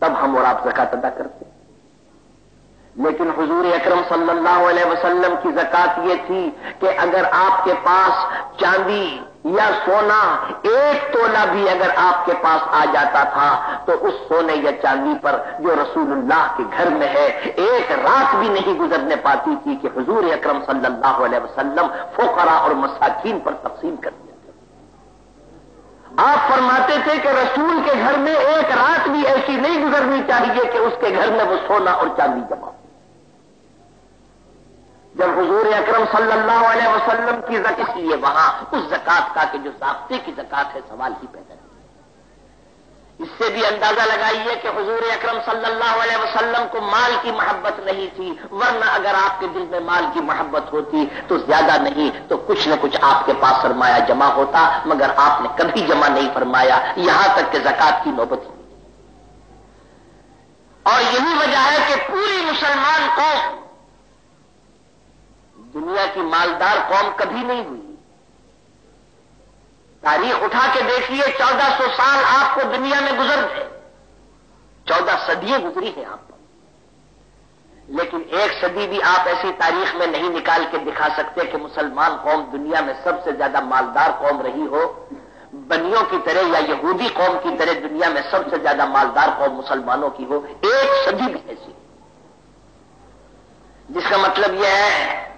تب ہم اور آپ زکات ادا کرتے لیکن حضور اکرم صلی اللہ علیہ وسلم کی زکات یہ تھی کہ اگر آپ کے پاس چاندی یا سونا، ایک تولا بھی اگر آپ کے پاس آ جاتا تھا، تو اس سونے یا چاندی پر جو رسول اللہ کے گھر میں ہے، ایک رات بھی نہیں گزرنے پاتی تھی کہ حضور اکرم صلی اللہ علیہ وسلم فقرا اور مساکین پر تقسیم کر دیا آپ فرماتے تھے کہ رسول کے گھر میں ایک رات بھی ایسی نہیں گزرنی چاہیے کہ اس کے گھر میں وہ سونا اور چاندی جمع ہو۔ جب حضور اکرم صلی اللہ علیہ وسلم کی زکات لیے وہاں اس زکات کا کہ جو ضابطے کی زکات ہے، سوال ہی پیدا اس سے بھی اندازہ لگائیے کہ حضور اکرم صلی اللہ علیہ وسلم کو مال کی محبت نہیں تھی، ورنہ اگر آپ کے دل میں مال کی محبت ہوتی تو زیادہ نہیں، تو کچھ نہ کچھ آپ کے پاس سرمایہ جمع ہوتا، مگر آپ نے کبھی جمع نہیں فرمایا، یہاں تک کہ زکات کی نوبت ہوئی۔ اور یہی وجہ ہے کہ پوری مسلمان قوم دنیا کی مالدار قوم کبھی نہیں ہوئی۔ تاریخ اٹھا کے دیکھیے چودہ سو سال آپ کو دنیا میں گزر گئے۔ چودہ صدیاں گزری ہیں آپ پر لیکن ایک صدی بھی آپ ایسی تاریخ میں نہیں نکال کے دکھا سکتے کہ مسلمان قوم دنیا میں سب سے زیادہ مالدار قوم رہی ہو۔ بنیوں کی طرح یا یہودی قوم کی طرح دنیا میں سب سے زیادہ مالدار قوم مسلمانوں کی ہو۔ ایک صدی بھی ایسی۔ جس کا مطلب یہ ہے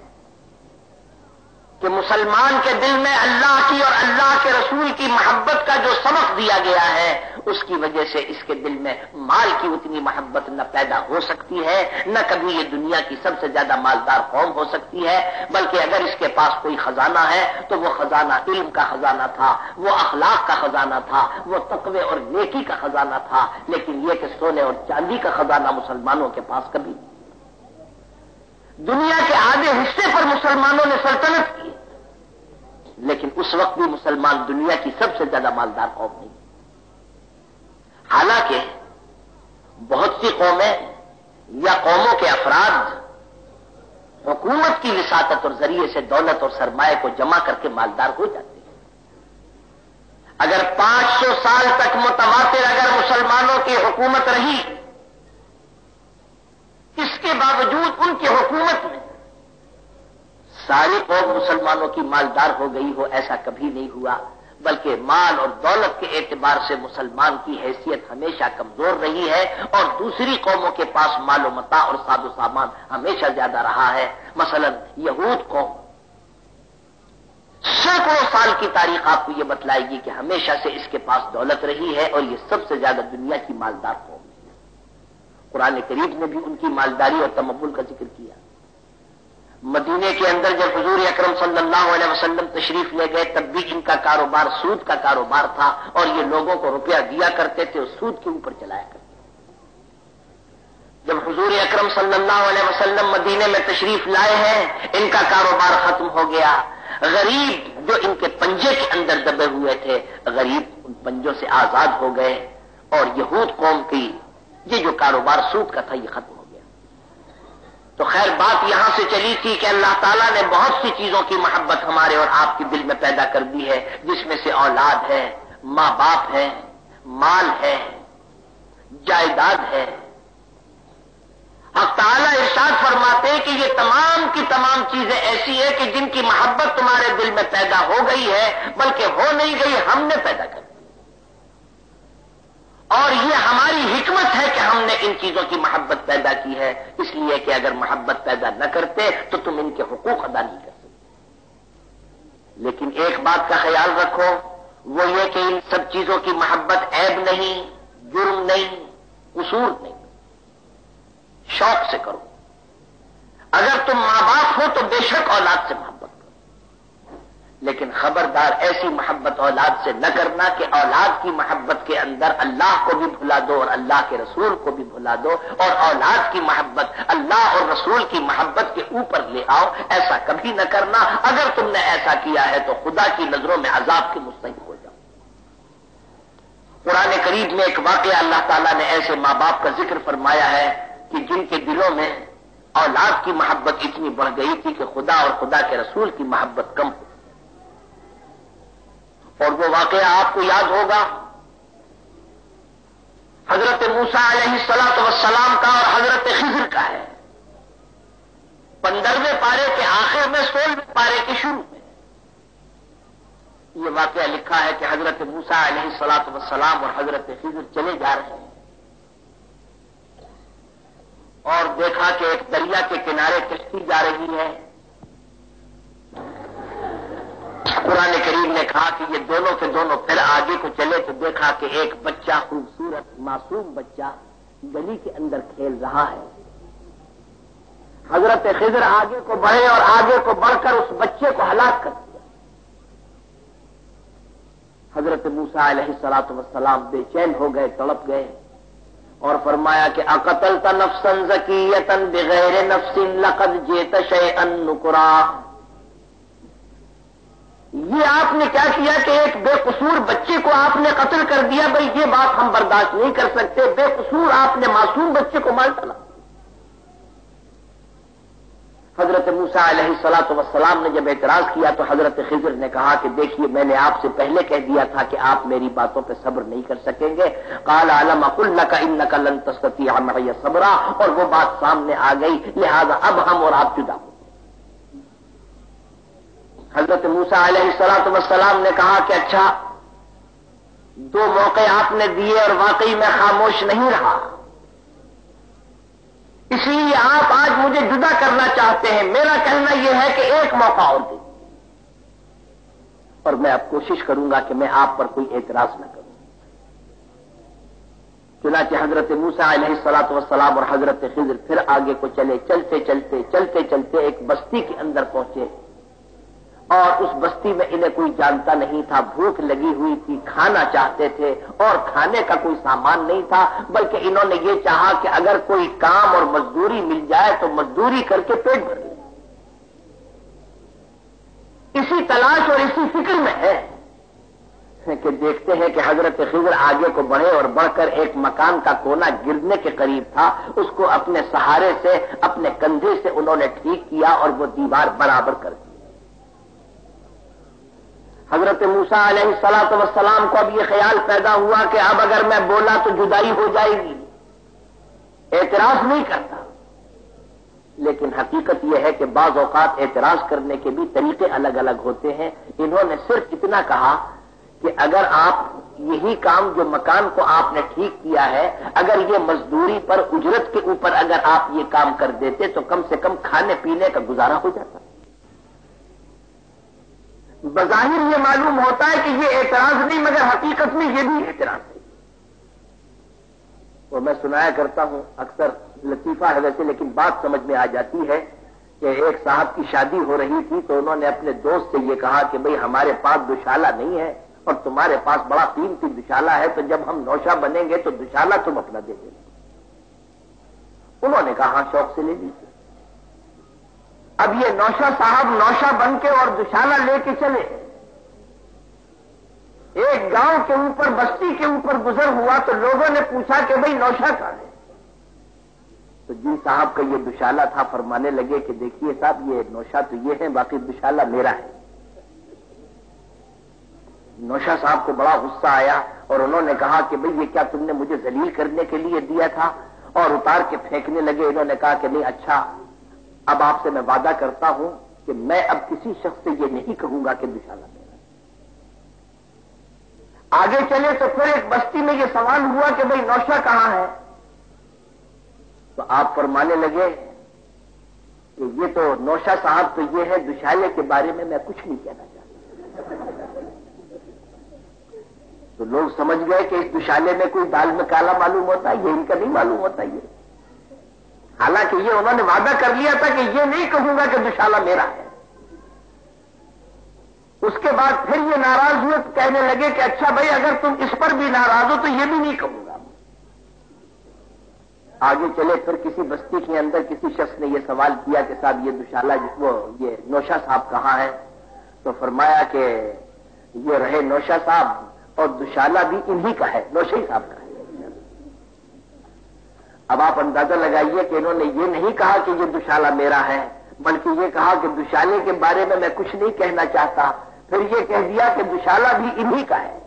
کہ مسلمان کے دل میں اللہ کی اور اللہ کے رسول کی محبت کا جو سبق دیا گیا ہے، اس کی وجہ سے اس کے دل میں مال کی اتنی محبت نہ پیدا ہو سکتی ہے، نہ کبھی یہ دنیا کی سب سے زیادہ مالدار قوم ہو سکتی ہے، بلکہ اگر اس کے پاس کوئی خزانہ ہے تو وہ خزانہ علم کا خزانہ تھا، وہ اخلاق کا خزانہ تھا، وہ تقوی اور نیکی کا خزانہ تھا، لیکن یہ کہ سونے اور چاندی کا خزانہ مسلمانوں کے پاس کبھی دنیا کے آدھے حصے پر مسلمانوں نے سلطنت کی۔ لیکن اس وقت بھی مسلمان دنیا کی سب سے زیادہ مالدار قوم نہیں۔ حالانکہ بہت سی قومیں یا قوموں کے افراد حکومت کی وساطت اور ذریعے سے دولت اور سرمایہ کو جمع کر کے مالدار ہو جاتے ہیں۔ اگر پانچ سو سال تک متواتر اگر مسلمانوں کی حکومت رہی، اس کے باوجود ان کی حکومت میں ساری قوم مسلمانوں کی مالدار ہو گئی ہو، ایسا کبھی نہیں ہوا۔ بلکہ مال اور دولت کے اعتبار سے مسلمان کی حیثیت ہمیشہ کمزور رہی ہے اور دوسری قوموں کے پاس مال و متا اور ساد و سامان ہمیشہ زیادہ رہا ہے۔ مثلا یہود قوم۔ سینکڑوں سال کی تاریخ آپ کو یہ بتلائے گی کہ ہمیشہ سے اس کے پاس دولت رہی ہے اور یہ سب سے زیادہ دنیا کی مالدار قوم قرآن قریب نے بھی ان کی مالداری اور تمبل کا ذکر کیا۔ مدینے کے اندر جب حضور اکرم صلی اللہ علیہ وسلم تشریف لے گئے، تب بھی ان کا کاروبار سود کا کاروبار تھا اور یہ لوگوں کو روپیہ دیا کرتے تھے اور سود کے اوپر چلایا کرتے جب حضور اکرم صلی اللہ علیہ وسلم مدینے میں تشریف لائے ہیں، ان کا کاروبار ختم ہو گیا۔ غریب جو ان کے پنجے کے اندر دبے ہوئے تھے، غریب ان پنجوں سے آزاد ہو گئے اور یہود قوم کی یہ جو کاروبار سود کا تھا، یہ ختم ہو تو خیر بات یہاں سے چلی تھی کہ اللہ تعالیٰ نے بہت سی چیزوں کی محبت ہمارے اور آپ کے دل میں پیدا کر دی ہے، جس میں سے اولاد ہے، ماں باپ ہے، مال ہے، جائیداد ہے۔ اب تعالیٰ ارشاد فرماتے ہیں کہ یہ تمام کی تمام چیزیں ایسی ہیں کہ جن کی محبت تمہارے دل میں پیدا ہو گئی ہے، بلکہ ہو نہیں گئی، ہم نے پیدا کر اور یہ ہماری حکمت ہے کہ ہم نے ان چیزوں کی محبت پیدا کی ہے۔ اس لیے کہ اگر محبت پیدا نہ کرتے تو تم ان کے حقوق ادا نہیں کر سکتے۔ لیکن ایک بات کا خیال رکھو، وہ یہ کہ ان سب چیزوں کی محبت عیب نہیں، جرم نہیں، قصور نہیں۔ شوق سے کرو۔ اگر تم ماں باپ ہو تو بے شک اولاد سے محبت لیکن خبردار ایسی محبت اولاد سے نہ کرنا کہ اولاد کی محبت کے اندر اللہ کو بھی بھلا دو اور اللہ کے رسول کو بھی بھلا دو اور اولاد کی محبت، اللہ اور رسول کی محبت کے اوپر لے آؤ، ایسا کبھی نہ کرنا۔ اگر تم نے ایسا کیا ہے تو خدا کی نظروں میں عذاب کے مستحق ہو جاؤ۔ قرآن قریب میں ایک واقعہ اللہ تعالیٰ نے ایسے ماں باپ کا ذکر فرمایا ہے کہ جن کے دلوں میں اولاد کی محبت اتنی بڑھ گئی تھی کہ خدا اور خدا کے رسول کی محبت کم ہو اور وہ واقعہ آپ کو یاد ہوگا۔ حضرت موسا علیہ سلاط وسلام کا اور حضرت خضر کا ہے۔ پندرہویں پارے کے آخر میں، سولہویں پارے کے شروع میں۔ یہ واقعہ لکھا ہے کہ حضرت موسا علیہ سلاط وسلام اور حضرت خضر چلے جا رہے ہیں۔ اور دیکھا کہ ایک دریا کے کنارے کشتی جا رہی ہے۔ قرآن کریم نے کہا کہ یہ دونوں کے دونوں پھر آگے کو چلے تو دیکھا کہ ایک بچہ خوبصورت معصوم بچہ گلی کے اندر کھیل رہا ہے۔ حضرت خضر آگے کو بڑھے اور آگے کو بڑھ کر اس بچے کو ہلاک کر دیا۔ حضرت موسا علیہ سلاط وسلام بے چین ہو گئے، تڑپ گئے اور فرمایا کہ اقتل تنفسن ذکیتن بغیر نفسن لقد جیت شے ان نکرا۔ یہ آپ نے کیا کیا کہ ایک بے قصور بچے کو آپ نے قتل کر دیا بھائی، یہ بات ہم برداشت نہیں کر سکتے۔ بے قصور آپ نے معصوم بچے کو مار ڈالا۔ حضرت موسا علیہ سلاۃ وسلام نے جب اعتراض کیا تو حضرت خضر نے کہا کہ دیکھیے، میں نے آپ سے پہلے کہہ دیا تھا کہ آپ میری باتوں پہ صبر نہیں کر سکیں گے۔ کال عالم اکل کا ان کا لن تستی صبرا۔ اور وہ بات سامنے آ گئی۔ لہذا اب ہم اور آپ جدا۔ حضرت موسا علیہ السلاط وسلام نے کہا کہ اچھا دو موقع آپ نے دیے اور واقعی میں خاموش نہیں رہا۔ اسی لیے آپ آج مجھے جدا کرنا چاہتے ہیں۔ میرا کہنا یہ ہے کہ ایک موقع اور دیں اور میں اب کوشش کروں گا کہ میں آپ پر کوئی اعتراض نہ کروں۔ چنانچہ حضرت موسا علیہ السلاط وسلام اور حضرت خضر پھر آگے کو چلے، چلتے چلتے چلتے چلتے ایک بستی کے اندر پہنچے۔ اور اس بستی میں انہیں کوئی جانتا نہیں تھا، بھوک لگی ہوئی تھی، کھانا چاہتے تھے، اور کھانے کا کوئی سامان نہیں تھا، بلکہ انہوں نے یہ چاہا کہ اگر کوئی کام اور مزدوری مل جائے تو مزدوری کر کے پیٹ بھر لیں اسی تلاش اور اسی فکر میں ہے کہ دیکھتے ہیں کہ حضرت خضر آگے کو بڑھے اور بڑھ کر ایک مکان کا کونا گرنے کے قریب تھا۔ اس کو اپنے سہارے سے، اپنے کندھے سے انہوں نے ٹھیک کیا اور وہ دیوار برابر کر دی۔ حضرت موسا علیہ السلاط وسلام کو اب یہ خیال پیدا ہوا کہ اب اگر میں بولا تو جدائی ہو جائے گی۔ اعتراض نہیں کرتا۔ لیکن حقیقت یہ ہے کہ بعض اوقات اعتراض کرنے کے بھی طریقے الگ الگ ہوتے ہیں۔ انہوں نے صرف اتنا کہا کہ اگر آپ یہی کام جو مکان کو آپ نے ٹھیک کیا ہے، اگر یہ مزدوری پر اجرت کے اوپر اگر آپ یہ کام کر دیتے تو کم سے کم کھانے پینے کا گزارا ہو جاتا۔ بظاہر یہ معلوم ہوتا ہے کہ یہ اعتراض نہیں، مگر حقیقت میں یہ بھی اعتراض ہے۔ اور میں سنایا کرتا ہوں، اکثر لطیفہ ہے ویسے، لیکن بات سمجھ میں آ جاتی ہے کہ ایک صاحب کی شادی ہو رہی تھی تو انہوں نے اپنے دوست سے یہ کہا کہ بھئی ہمارے پاس دشالہ نہیں ہے اور تمہارے پاس بڑا قیمتی دشالہ ہے، تو جب ہم نوشا بنیں گے تو دشالہ تم اپنا دے دیں انہوں نے کہا ہاں شوق سے لے لیجیے اب یہ نوشا صاحب نوشا بن کے اور دشالہ لے کے چلے۔ ایک گاؤں کے اوپر، بستی کے اوپر گزر ہوا تو لوگوں نے پوچھا کہ بھئی نوشا کا ہے؟ تو جی صاحب کا یہ دشالہ تھا، فرمانے لگے کہ دیکھیے صاحب، یہ نوشا تو یہ ہے، باقی دشالہ میرا ہے۔ نوشا صاحب کو بڑا غصہ آیا اور انہوں نے کہا کہ بھئی یہ کیا تم نے مجھے ذلیل کرنے کے لیے دیا تھا؟ اور اتار کے پھینکنے لگے، انہوں نے کہا کہ نہیں اچھا اب آپ سے میں وعدہ کرتا ہوں کہ میں اب کسی شخص سے یہ نہیں کہوں گا کہ میرا آگے چلے تو پھر ایک بستی میں یہ سوال ہوا کہ بھائی نوشا کہاں ہے؟ تو آپ فرمانے لگے کہ یہ تو نوشا صاحب تو یہ ہے دشالے کے بارے میں میں کچھ نہیں کہنا چاہتا۔ تو لوگ سمجھ گئے کہ اس دشالے میں کوئی دال میں کالا معلوم ہوتا ہے، یہ ان کا نہیں معلوم ہوتا، یہ حالانکہ یہ انہوں نے وعدہ کر لیا تھا کہ یہ نہیں کہوں گا کہ دشالہ میرا ہے۔ اس کے بعد پھر یہ ناراض ہوئے تو کہنے لگے کہ اچھا بھائی، اگر تم اس پر بھی ناراض ہو تو یہ بھی نہیں کہوں گا۔ آگے چلے، پھر کسی بستی کے اندر کسی شخص نے یہ سوال کیا کہ صاحب، یہ دشالہ جس وہ، یہ نوشا صاحب کہاں ہے تو فرمایا کہ یہ رہے نوشا صاحب اور دشالہ بھی انہی کا ہے، نوشا صاحب کا اب آپ اندازہ لگائیے کہ انہوں نے یہ نہیں کہا کہ یہ دشالہ میرا ہے، بلکہ یہ کہا کہ دشالے کے بارے میں میں کچھ نہیں کہنا چاہتا۔ پھر یہ کہہ دیا کہ دشالہ بھی انہی کا ہے۔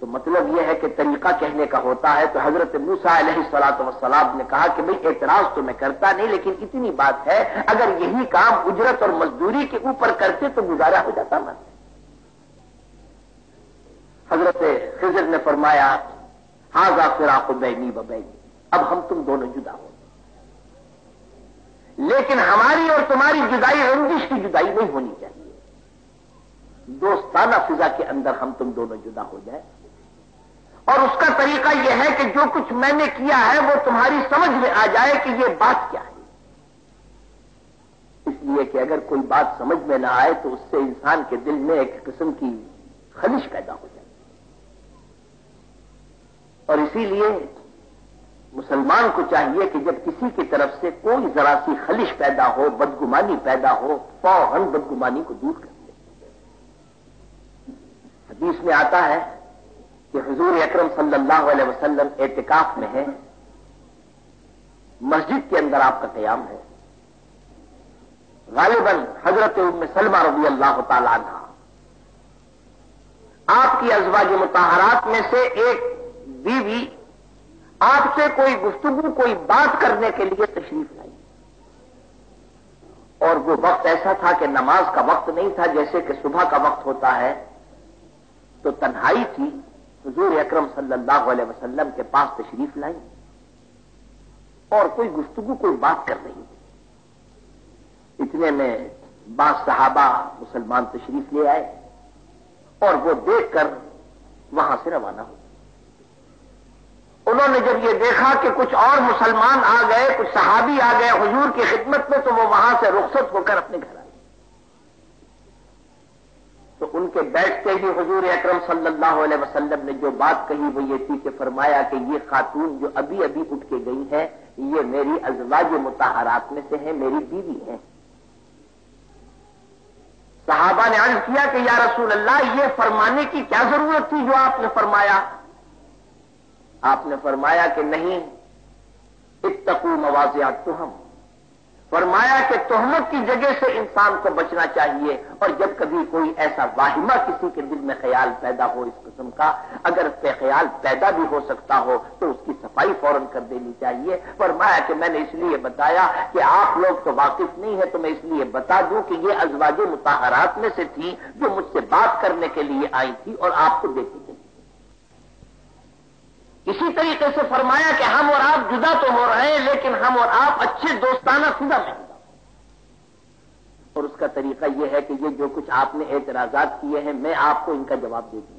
تو مطلب یہ ہے کہ طریقہ کہنے کا ہوتا ہے۔ تو حضرت موسا علیہ سلاط وسلام نے کہا کہ بھئی اعتراض تو میں کرتا نہیں، لیکن اتنی بات ہے، اگر یہی کام اجرت اور مزدوری کے اوپر کرتے تو گزارا ہو جاتا من حضرت خضر نے فرمایا ہاضا فراق بینی بینی اب ہم تم دونوں جدا ہو لیکن ہماری اور تمہاری جدائی رنجش کی جدائی نہیں ہونی چاہیے. دوستانہ فضا کے اندر ہم تم دونوں جدا ہو جائیں. اور اس کا طریقہ یہ ہے کہ جو کچھ میں نے کیا ہے وہ تمہاری سمجھ میں آ جائے کہ یہ بات کیا ہے. اس لیے کہ اگر کوئی بات سمجھ میں نہ آئے تو اس سے انسان کے دل میں ایک قسم کی خلش پیدا ہو جائے. اور اسی لیے مسلمان کو چاہیے کہ جب کسی کی طرف سے کوئی ذرا سی خلش پیدا ہو، بدگمانی پیدا ہو، فوراً بدگمانی کو دور کر دے۔ حدیث میں آتا ہے کہ حضور اکرم صلی اللہ علیہ وسلم اعتکاف میں ہے مسجد کے اندر آپ کا قیام ہے۔ غالباً حضرت ام سلمہ رضی اللہ تعالی عنہ۔ آپ کی ازواج متحرات میں سے ایک بیوی آپ سے کوئی گفتگو، کوئی بات کرنے کے لیے تشریف لائی اور وہ وقت ایسا تھا کہ نماز کا وقت نہیں تھا، جیسے کہ صبح کا وقت ہوتا ہے۔ تو تنہائی تھی، حضور اکرم صلی اللہ علیہ وسلم کے پاس تشریف لائی اور کوئی گفتگو، کوئی بات کر رہی تھی۔ اتنے میں بعض صحابہ مسلمان تشریف لے آئے اور وہ دیکھ کر وہاں سے روانہ ہو انہوں نے جب یہ دیکھا کہ کچھ اور مسلمان آ گئے، کچھ صحابی آ گئے حضور کی خدمت میں، تو وہ وہاں سے رخصت ہو کر اپنے گھر آئے۔ تو ان کے بیٹھتے ہی حضور اکرم صلی اللہ علیہ وسلم نے جو بات کہی، وہ یہ تھی کہ فرمایا کہ یہ خاتون جو ابھی ابھی اٹھ کے گئی ہے یہ میری ازواج متحرات میں سے ہے میری بیوی ہے صحابہ نے عرض کیا کہ یا رسول اللہ، یہ فرمانے کی کیا ضرورت تھی جو آپ نے فرمایا؟ آپ نے فرمایا کہ نہیں اتقو موازیات تو ہم فرمایا کہ تہمت کی جگہ سے انسان کو بچنا چاہیے، اور جب کبھی کوئی ایسا واہمہ کسی کے دل میں خیال پیدا ہو اس قسم کا، اگر اس پہ خیال پیدا بھی ہو سکتا ہو، تو اس کی صفائی فوراً کر دینی چاہیے۔ فرمایا کہ میں نے اس لیے بتایا کہ آپ لوگ تو واقف نہیں ہے تو میں اس لیے بتا دوں کہ یہ ازواج متحرات میں سے تھی جو مجھ سے بات کرنے کے لیے آئی تھی اور آپ کو دیکھی اسی طریقے سے فرمایا کہ ہم اور آپ جدا تو ہو رہے ہیں، لیکن ہم اور آپ اچھے دوستانہ خدا میں اور اس کا طریقہ یہ ہے کہ یہ جو کچھ آپ نے اعتراضات کیے ہیں، میں آپ کو ان کا جواب دے دوں۔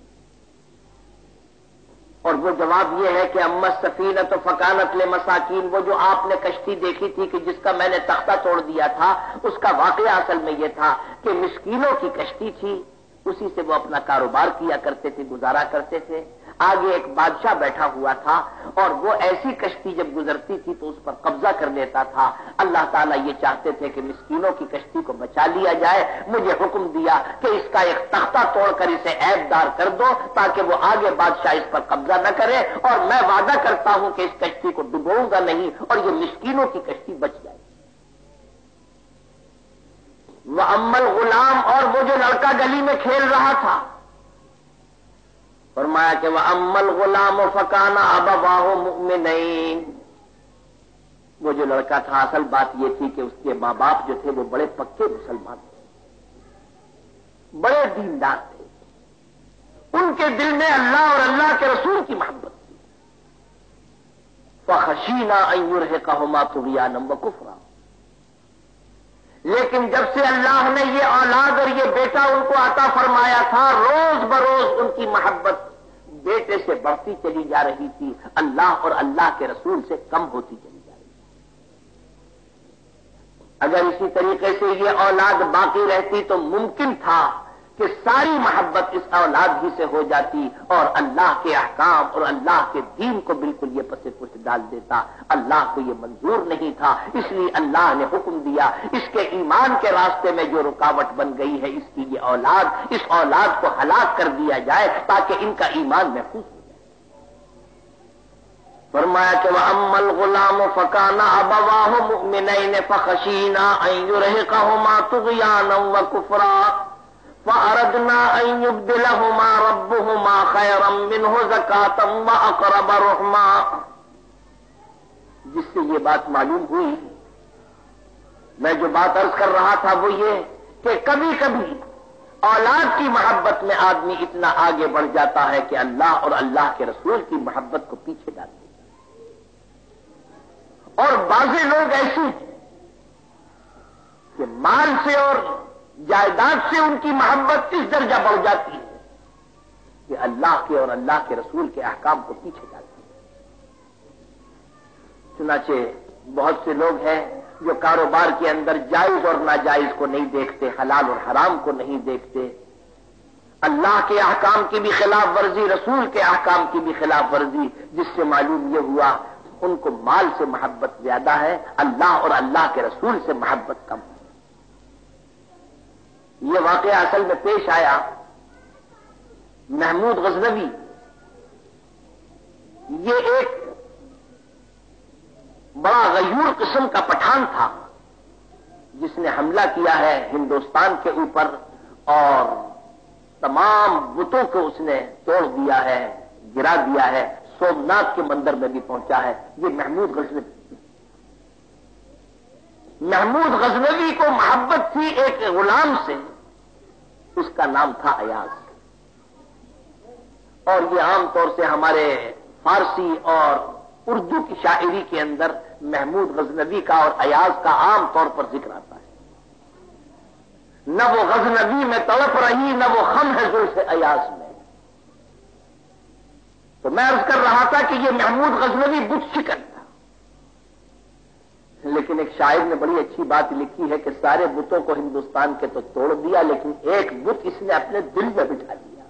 اور وہ جواب یہ ہے کہ امت سفینت و فکانت لے مساکین وہ جو آپ نے کشتی دیکھی تھی کہ جس کا میں نے تختہ توڑ دیا تھا، اس کا واقعہ اصل میں یہ تھا کہ مسکینوں کی کشتی تھی، اسی سے وہ اپنا کاروبار کیا کرتے تھے، گزارا کرتے تھے۔ آگے ایک بادشاہ بیٹھا ہوا تھا اور وہ ایسی کشتی جب گزرتی تھی تو اس پر قبضہ کر لیتا تھا۔ اللہ تعالیٰ یہ چاہتے تھے کہ مسکینوں کی کشتی کو بچا لیا جائے۔ مجھے حکم دیا کہ اس کا ایک تختہ توڑ کر اسے عیب دار کر دو تاکہ وہ آگے بادشاہ اس پر قبضہ نہ کرے اور میں وعدہ کرتا ہوں کہ اس کشتی کو ڈبوؤں گا نہیں اور یہ مسکینوں کی کشتی بچ جائے۔ وہ امل غلام اور وہ جو لڑکا گلی میں کھیل رہا تھا۔ فرمایا کہ وہ امل غلام و فکانا اب واہ نہیں وہ جو لڑکا تھا، اصل بات یہ تھی کہ اس کے ماں باپ جو تھے وہ بڑے پکے مسلمان تھے۔ بڑے دیندار تھے۔ ان کے دل میں اللہ اور اللہ کے رسول کی محبت تھی۔ فخشینہ ایور ہے کہو ماتو نمب کفرا۔ لیکن جب سے اللہ نے یہ اولاد اور یہ بیٹا ان کو عطا فرمایا تھا، روز بروز ان کی محبت بیٹے سے بڑھتی چلی جا رہی تھی۔ اللہ اور اللہ کے رسول سے کم ہوتی چلی جا رہی تھی۔ اگر اسی طریقے سے یہ اولاد باقی رہتی تو ممکن تھا کہ ساری محبت اس اولاد ہی سے ہو جاتی اور اللہ کے احکام اور اللہ کے دین کو بالکل یہ پس پش ڈال دیتا۔ اللہ کو یہ منظور نہیں تھا، اس لیے اللہ نے حکم دیا۔ اس کے ایمان کے راستے میں جو رکاوٹ بن گئی ہے، اس کی یہ اولاد، اس اولاد کو ہلاک کر دیا جائے تاکہ ان کا ایمان محفوظ ہو جائے۔ فرمایا کہ وہ امل غلام فکانا ابواہ مؤمنین فخشینا ان یرہقہما طغیانا و کفرا فأردنا أن يبدلهما ربهما خيرا منه زكاة وأقرب رحما۔ جس سے یہ بات معلوم ہوئی، میں جو بات عرض کر رہا تھا وہ یہ کہ کبھی کبھی اولاد کی محبت میں آدمی اتنا آگے بڑھ جاتا ہے کہ اللہ اور اللہ کے رسول کی محبت کو پیچھے ڈال دیتا اور بعض لوگ ایسے ہیں کہ مال سے اور جائیداد سے ان کی محبت اس درجہ بڑھ جاتی ہے کہ اللہ کے اور اللہ کے رسول کے احکام کو پیچھے ڈالتی ہے چنانچہ بہت سے لوگ ہیں جو کاروبار کے اندر جائز اور ناجائز کو نہیں دیکھتے، حلال اور حرام کو نہیں دیکھتے۔ اللہ کے احکام کی بھی خلاف ورزی، رسول کے احکام کی بھی خلاف ورزی، جس سے معلوم یہ ہوا ان کو مال سے محبت زیادہ ہے، اللہ اور اللہ کے رسول سے محبت کم ہے۔ یہ واقعہ اصل میں پیش آیا محمود غزنوی۔ یہ ایک بڑا غیور قسم کا پٹھان تھا، جس نے حملہ کیا ہے ہندوستان کے اوپر اور تمام بتوں کو اس نے توڑ دیا ہے، گرا دیا ہے سومناتھ کے مندر میں بھی پہنچا ہے۔ یہ محمود غزنوی۔ محمود غزنوی کو محبت تھی ایک غلام سے، اس کا نام تھا ایاز۔ اور یہ عام طور سے ہمارے فارسی اور اردو کی شاعری کے اندر محمود غزنوی کا اور ایاز کا عام طور پر ذکر آتا ہے۔ نہ وہ غزنوی میں تڑپ رہی، نہ وہ خم ہے سے ایاز میں۔ تو میں عرض کر رہا تھا کہ یہ محمود غزنوی بت شکن تھا۔ لیکن ایک شاعر نے بڑی اچھی بات لکھی ہے کہ سارے بتوں کو ہندوستان کے تو توڑ دیا، لیکن ایک بت اس نے اپنے دل میں بٹھا دیا۔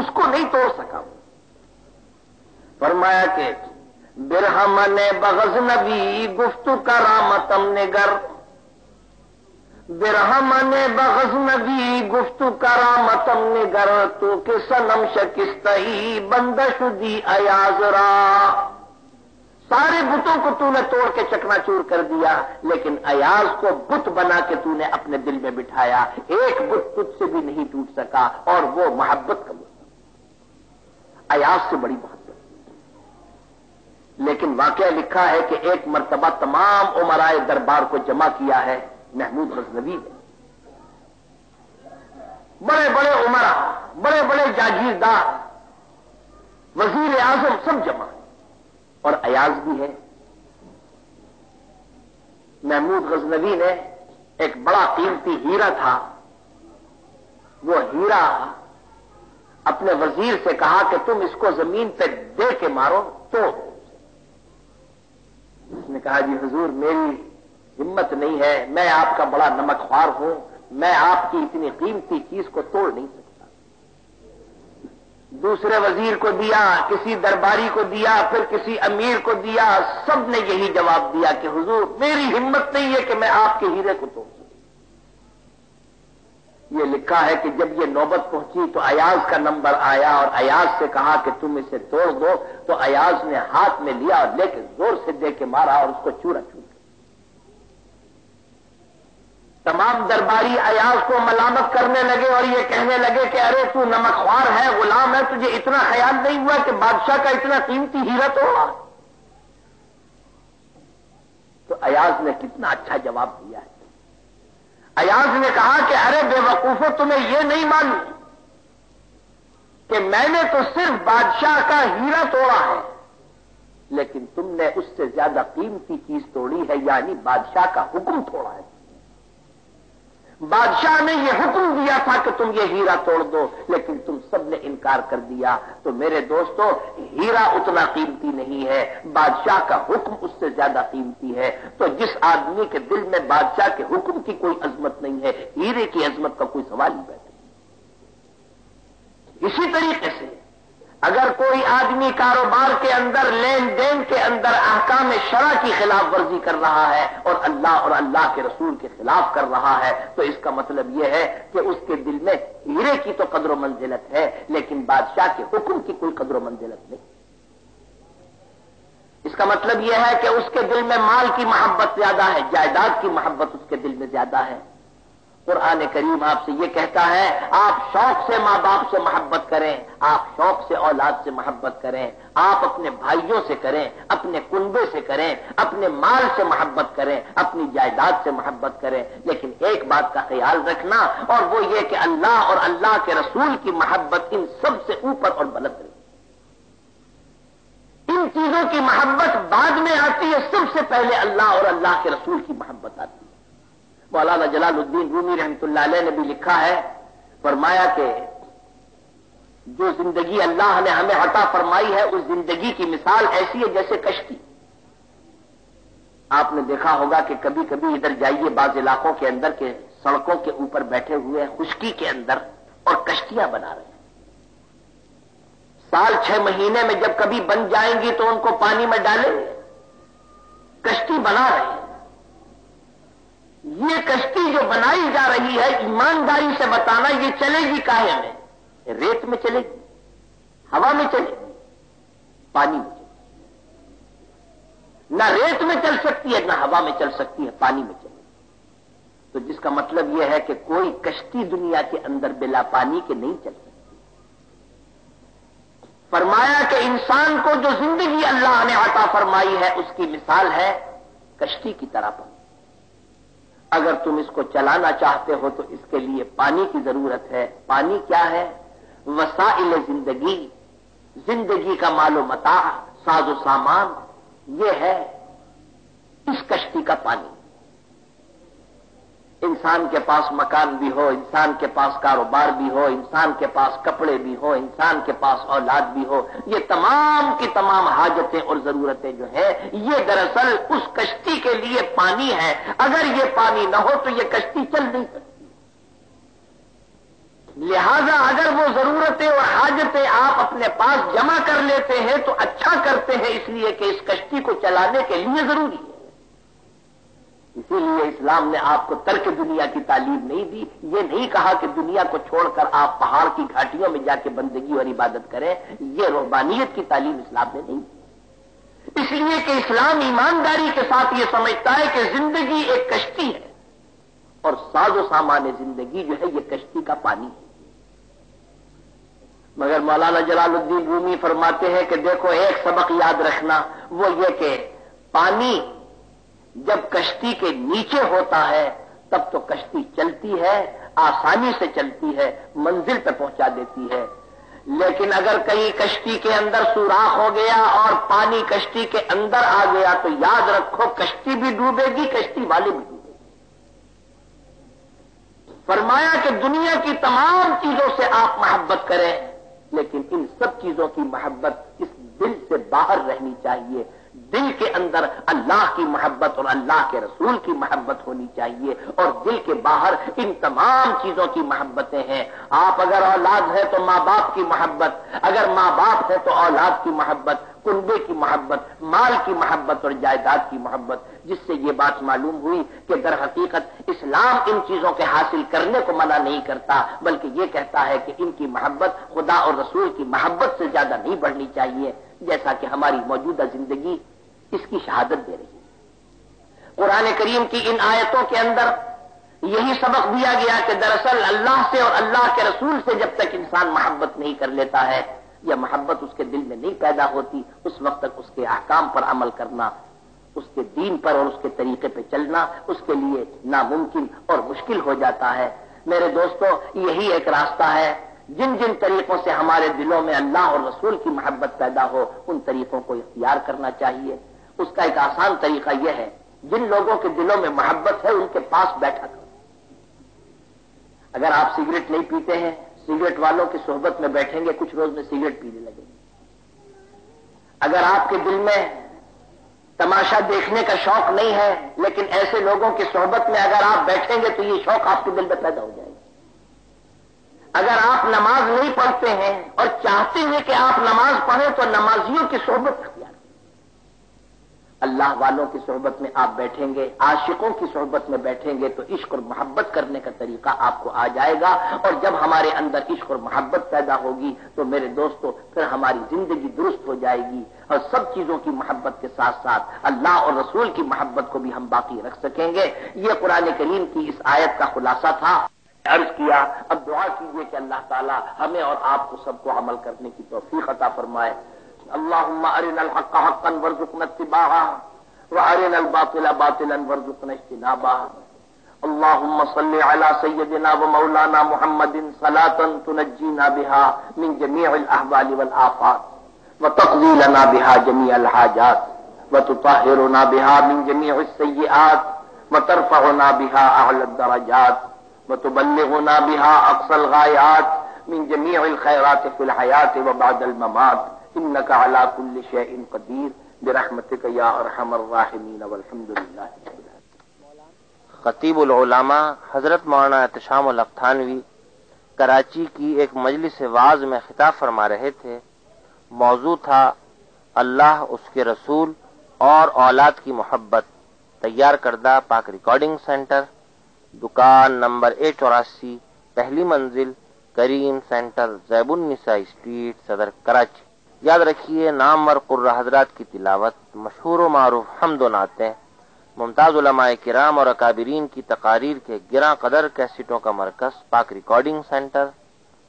اس کو نہیں توڑ سکا فرمایا کہ برہم نے بغز نبی گفتو کا رامتم نگر۔ برہم نے بغز نبی گفتو کا رامتم نگر۔ تو کسنم شکست بندش دی ایاز را۔ سارے بتوں کو تو نے توڑ کے چکنا چور کر دیا، لیکن ایاز کو بت بنا کے تو نے اپنے دل میں بٹھایا۔ ایک بت تجھ سے بھی نہیں ٹوٹ سکا، اور وہ محبت کا مستق ایاز سے بڑی محبت۔ لیکن واقعہ لکھا ہے کہ ایک مرتبہ تمام عمرائے دربار کو جمع کیا ہے محمود غزنوی نے۔ بڑے بڑے عمرا، بڑے بڑے جاگیردار، وزیر اعظم سب جمع۔ اور ایاز بھی ہے۔ محمود غزنوی نے ایک بڑا قیمتی ہیرا تھا۔ وہ ہیرا اپنے وزیر سے کہا کہ تم اس کو زمین پہ دے کے مارو تو۔ اس نے کہا جی حضور، میری ہمت نہیں ہے، میں آپ کا بڑا نمک خوار ہوں، میں آپ کی اتنی قیمتی چیز کو توڑ نہیں سکتا۔ دوسرے وزیر کو دیا، کسی درباری کو دیا، پھر کسی امیر کو دیا، سب نے یہی جواب دیا کہ حضور، میری ہمت نہیں ہے کہ میں آپ کے ہیرے کو توڑ سکوں یہ لکھا ہے کہ جب یہ نوبت پہنچی تو ایاز کا نمبر آیا اور ایاز سے کہا کہ تم اسے توڑ دو، تو ایاز نے ہاتھ میں لیا اور لے کے زور سے دے کے مارا اور اس کو چورا چور تمام درباری ایاز کو ملامت کرنے لگے اور یہ کہنے لگے کہ ارے تو نمکوار ہے، غلام ہے، تجھے اتنا خیال نہیں ہوا کہ بادشاہ کا اتنا قیمتی ہیرت ہوا؟ تو ایاز نے کتنا اچھا جواب دیا ہے۔ ایاز نے کہا کہ ارے بے وقوفو تمہیں یہ نہیں معلوم کہ میں نے تو صرف بادشاہ کا ہیرا توڑا ہے، لیکن تم نے اس سے زیادہ قیمتی چیز توڑی ہے یعنی بادشاہ کا حکم توڑا ہے۔ بادشاہ نے یہ حکم دیا تھا کہ تم یہ ہیرا توڑ دو، لیکن تم سب نے انکار کر دیا۔ تو میرے دوستو، ہیرا اتنا قیمتی نہیں ہے، بادشاہ کا حکم اس سے زیادہ قیمتی ہے۔ تو جس آدمی کے دل میں بادشاہ کے حکم کی کوئی عظمت نہیں ہے، ہیرے کی عظمت کا کوئی سوال ہی بیٹھے اسی طریقے سے اگر کوئی آدمی کاروبار کے اندر، لین دین کے اندر احکام شرع کی خلاف ورزی کر رہا ہے اور اللہ اور اللہ کے رسول کے خلاف کر رہا ہے، تو اس کا مطلب یہ ہے کہ اس کے دل میں ہیرے کی تو قدر و منزلت ہے، لیکن بادشاہ کے حکم کی کوئی قدر و منزلت نہیں۔ اس کا مطلب یہ ہے کہ اس کے دل میں مال کی محبت زیادہ ہے، جائیداد کی محبت اس کے دل میں زیادہ ہے۔ قرآن کریم آپ سے یہ کہتا ہے، آپ شوق سے ماں باپ سے محبت کریں، آپ شوق سے اولاد سے محبت کریں، آپ اپنے بھائیوں سے کریں، اپنے کنبے سے کریں، اپنے مال سے محبت کریں، اپنی جائیداد سے محبت کریں۔ لیکن ایک بات کا خیال رکھنا، اور وہ یہ کہ اللہ اور اللہ کے رسول کی محبت ان سب سے اوپر اور بلند رہی ان چیزوں کی محبت بعد میں آتی ہے، سب سے پہلے اللہ اور اللہ کے رسول کی محبت آتی ہے۔ مولانا جلال الدین رومی رحمت اللہ علیہ نے بھی لکھا ہے، فرمایا کہ جو زندگی اللہ نے ہمیں عطا فرمائی ہے، اس زندگی کی مثال ایسی ہے جیسے کشتی۔ آپ نے دیکھا ہوگا کہ کبھی کبھی ادھر جائیے بعض علاقوں کے اندر کے سڑکوں کے اوپر بیٹھے ہوئے ہیں، خشکی کے اندر اور کشتیاں بنا رہے ہیں۔ سال چھ مہینے میں جب کبھی بن جائیں گی تو ان کو پانی میں ڈالیں گے۔ کشتی بنا رہے ہیں۔ یہ کشتی جو بنائی جا رہی ہے، ایمانداری سے بتانا یہ چلے گی کاہے میں؟ ریت میں چلے گی، ہوا میں چلے گی، پانی میں چلے گی۔ نہ ریت میں چل سکتی ہے، نہ ہوا میں چل سکتی ہے، پانی میں چلے گی۔ تو جس کا مطلب یہ ہے کہ کوئی کشتی دنیا کے اندر بلا پانی کے نہیں چل سکتی۔ فرمایا کہ انسان کو جو زندگی اللہ نے عطا فرمائی ہے، اس کی مثال ہے کشتی کی طرح پر۔ اگر تم اس کو چلانا چاہتے ہو تو اس کے لیے پانی کی ضرورت ہے۔ پانی کیا ہے؟ وسائل زندگی۔ زندگی کا مال و متاح ساز و سامان۔ یہ ہے اس کشتی کا پانی۔ انسان کے پاس مکان بھی ہو، انسان کے پاس کاروبار بھی ہو، انسان کے پاس کپڑے بھی ہو، انسان کے پاس اولاد بھی ہو، یہ تمام کی تمام حاجتیں اور ضرورتیں جو ہیں، یہ دراصل اس کشتی کے لیے پانی ہے۔ اگر یہ پانی نہ ہو تو یہ کشتی چل نہیں سکتی۔ لہذا اگر وہ ضرورتیں اور حاجتیں آپ اپنے پاس جمع کر لیتے ہیں تو اچھا کرتے ہیں، اس لیے کہ اس کشتی کو چلانے کے لیے ضروری ہے۔ اسی لیے اسلام نے آپ کو ترک دنیا کی تعلیم نہیں دی، یہ نہیں کہا کہ دنیا کو چھوڑ کر آپ پہاڑ کی گھاٹیوں میں جا کے بندگی اور عبادت کریں، یہ روحانیت کی تعلیم اسلام نے نہیں دی۔ اس لیے کہ اسلام ایمانداری کے ساتھ یہ سمجھتا ہے کہ زندگی ایک کشتی ہے اور ساز و سامان زندگی جو ہے یہ کشتی کا پانی ہے۔ مگر مولانا جلال الدین رومی فرماتے ہیں کہ دیکھو ایک سبق یاد رکھنا، وہ یہ کہ پانی جب کشتی کے نیچے ہوتا ہے، تب تو کشتی چلتی ہے، آسانی سے چلتی ہے، منزل پہ پہنچا دیتی ہے۔ لیکن اگر کہیں کشتی کے اندر سوراخ ہو گیا اور پانی کشتی کے اندر آ گیا، تو یاد رکھو کشتی بھی ڈوبے گی، کشتی والے بھی ڈوبے گی۔ فرمایا کہ دنیا کی تمام چیزوں سے آپ محبت کریں، لیکن ان سب چیزوں کی محبت اس دل سے باہر رہنی چاہیے۔ دل کے اندر اللہ کی محبت اور اللہ کے رسول کی محبت ہونی چاہیے اور دل کے باہر ان تمام چیزوں کی محبتیں ہیں۔ آپ اگر اولاد ہے تو ماں باپ کی محبت، اگر ماں باپ ہے تو اولاد کی محبت، کنبے کی محبت، مال کی محبت اور جائیداد کی محبت۔ جس سے یہ بات معلوم ہوئی کہ در حقیقت اسلام ان چیزوں کے حاصل کرنے کو منع نہیں کرتا، بلکہ یہ کہتا ہے کہ ان کی محبت خدا اور رسول کی محبت سے زیادہ نہیں بڑھنی چاہیے، جیسا کہ ہماری موجودہ زندگی اس کی شہادت دے رہی ہے۔ قرآن کریم کی ان آیتوں کے اندر یہی سبق دیا گیا کہ دراصل اللہ سے اور اللہ کے رسول سے جب تک انسان محبت نہیں کر لیتا ہے یا محبت اس کے دل میں نہیں پیدا ہوتی، اس وقت تک اس کے احکام پر عمل کرنا، اس کے دین پر اور اس کے طریقے پہ چلنا، اس کے لیے ناممکن اور مشکل ہو جاتا ہے۔ میرے دوستوں یہی ایک راستہ ہے۔ جن جن طریقوں سے ہمارے دلوں میں اللہ اور رسول کی محبت پیدا ہو، ان طریقوں کو اختیار کرنا چاہیے۔ اس کا ایک آسان طریقہ یہ ہے، جن لوگوں کے دلوں میں محبت ہے، ان کے پاس بیٹھا کرو۔ اگر آپ سگریٹ نہیں پیتے ہیں، سگریٹ والوں کی صحبت میں بیٹھیں گے، کچھ روز میں سگریٹ پینے لگیں گے۔ اگر آپ کے دل میں تماشا دیکھنے کا شوق نہیں ہے، لیکن ایسے لوگوں کی صحبت میں اگر آپ بیٹھیں گے تو یہ شوق آپ کے دل میں پیدا ہو جائے گا۔ اگر آپ نماز نہیں پڑھتے ہیں اور چاہتے ہیں کہ آپ نماز پڑھیں، تو نمازیوں کی صحبت اللہ والوں کی صحبت میں آپ بیٹھیں گے، عاشقوں کی صحبت میں بیٹھیں گے تو عشق اور محبت کرنے کا طریقہ آپ کو آ جائے گا۔ اور جب ہمارے اندر عشق اور محبت پیدا ہوگی تو میرے دوستو، پھر ہماری زندگی درست ہو جائے گی۔ اور سب چیزوں کی محبت کے ساتھ ساتھ اللہ اور رسول کی محبت کو بھی ہم باقی رکھ سکیں گے۔ یہ قرآن کریم کی اس آیت کا خلاصہ تھا۔ عرض کیا، اب دعا کیجیے کہ اللہ تعالی ہمیں اور آپ کو سب کو عمل کرنے کی توفیق عطا فرمائے۔ اللهم أرنا الحق حقا وارزقنا اتباعه، وأرنا الباطل باطلا وارزقنا اجتنابه. اللهم صل على سيدنا ومولانا محمد صلاة تنجينا بها من جميع الأحوال والآفات وتقضي لنا بها جميع الحاجات، وتطهرنا بها من جميع السيئات، وترفعنا بها أعلى الدرجات، وتبلغنا بها أقصى الغايات من جميع الخيرات في الحياة وبعد الممات. انك على كل شيء قدير برحمتك يا ارحم الراحمين والحمد لله خطیب العلماء حضرت مولانا احتشام القتھانوی کراچی کی ایک مجلس واز میں خطاب فرما رہے تھے۔ موضوع تھا اللہ، اس کے رسول اور اولاد کی محبت۔ تیار کردہ پاک ریکارڈنگ سینٹر، دکان نمبر اے چوراسی، پہلی منزل، کریم سینٹر زیب النساء اسٹریٹ، صدر کراچی۔ یاد رکھیے نام ور قرہ حضرات کی تلاوت مشہور و معروف حمد و نعتیں، ممتاز علماء کرام اور اکابرین کی تقاریر کے گراں قدر کیسٹوں کا مرکز، پاک ریکارڈنگ سینٹر،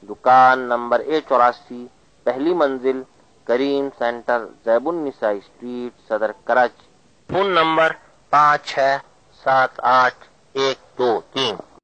دکان نمبر اے چوراسی، پہلی منزل، کریم سینٹر، زیب النساء اسٹریٹ، صدر کراچی، فون نمبر پانچ چھ سات آٹھ ایک دو تین۔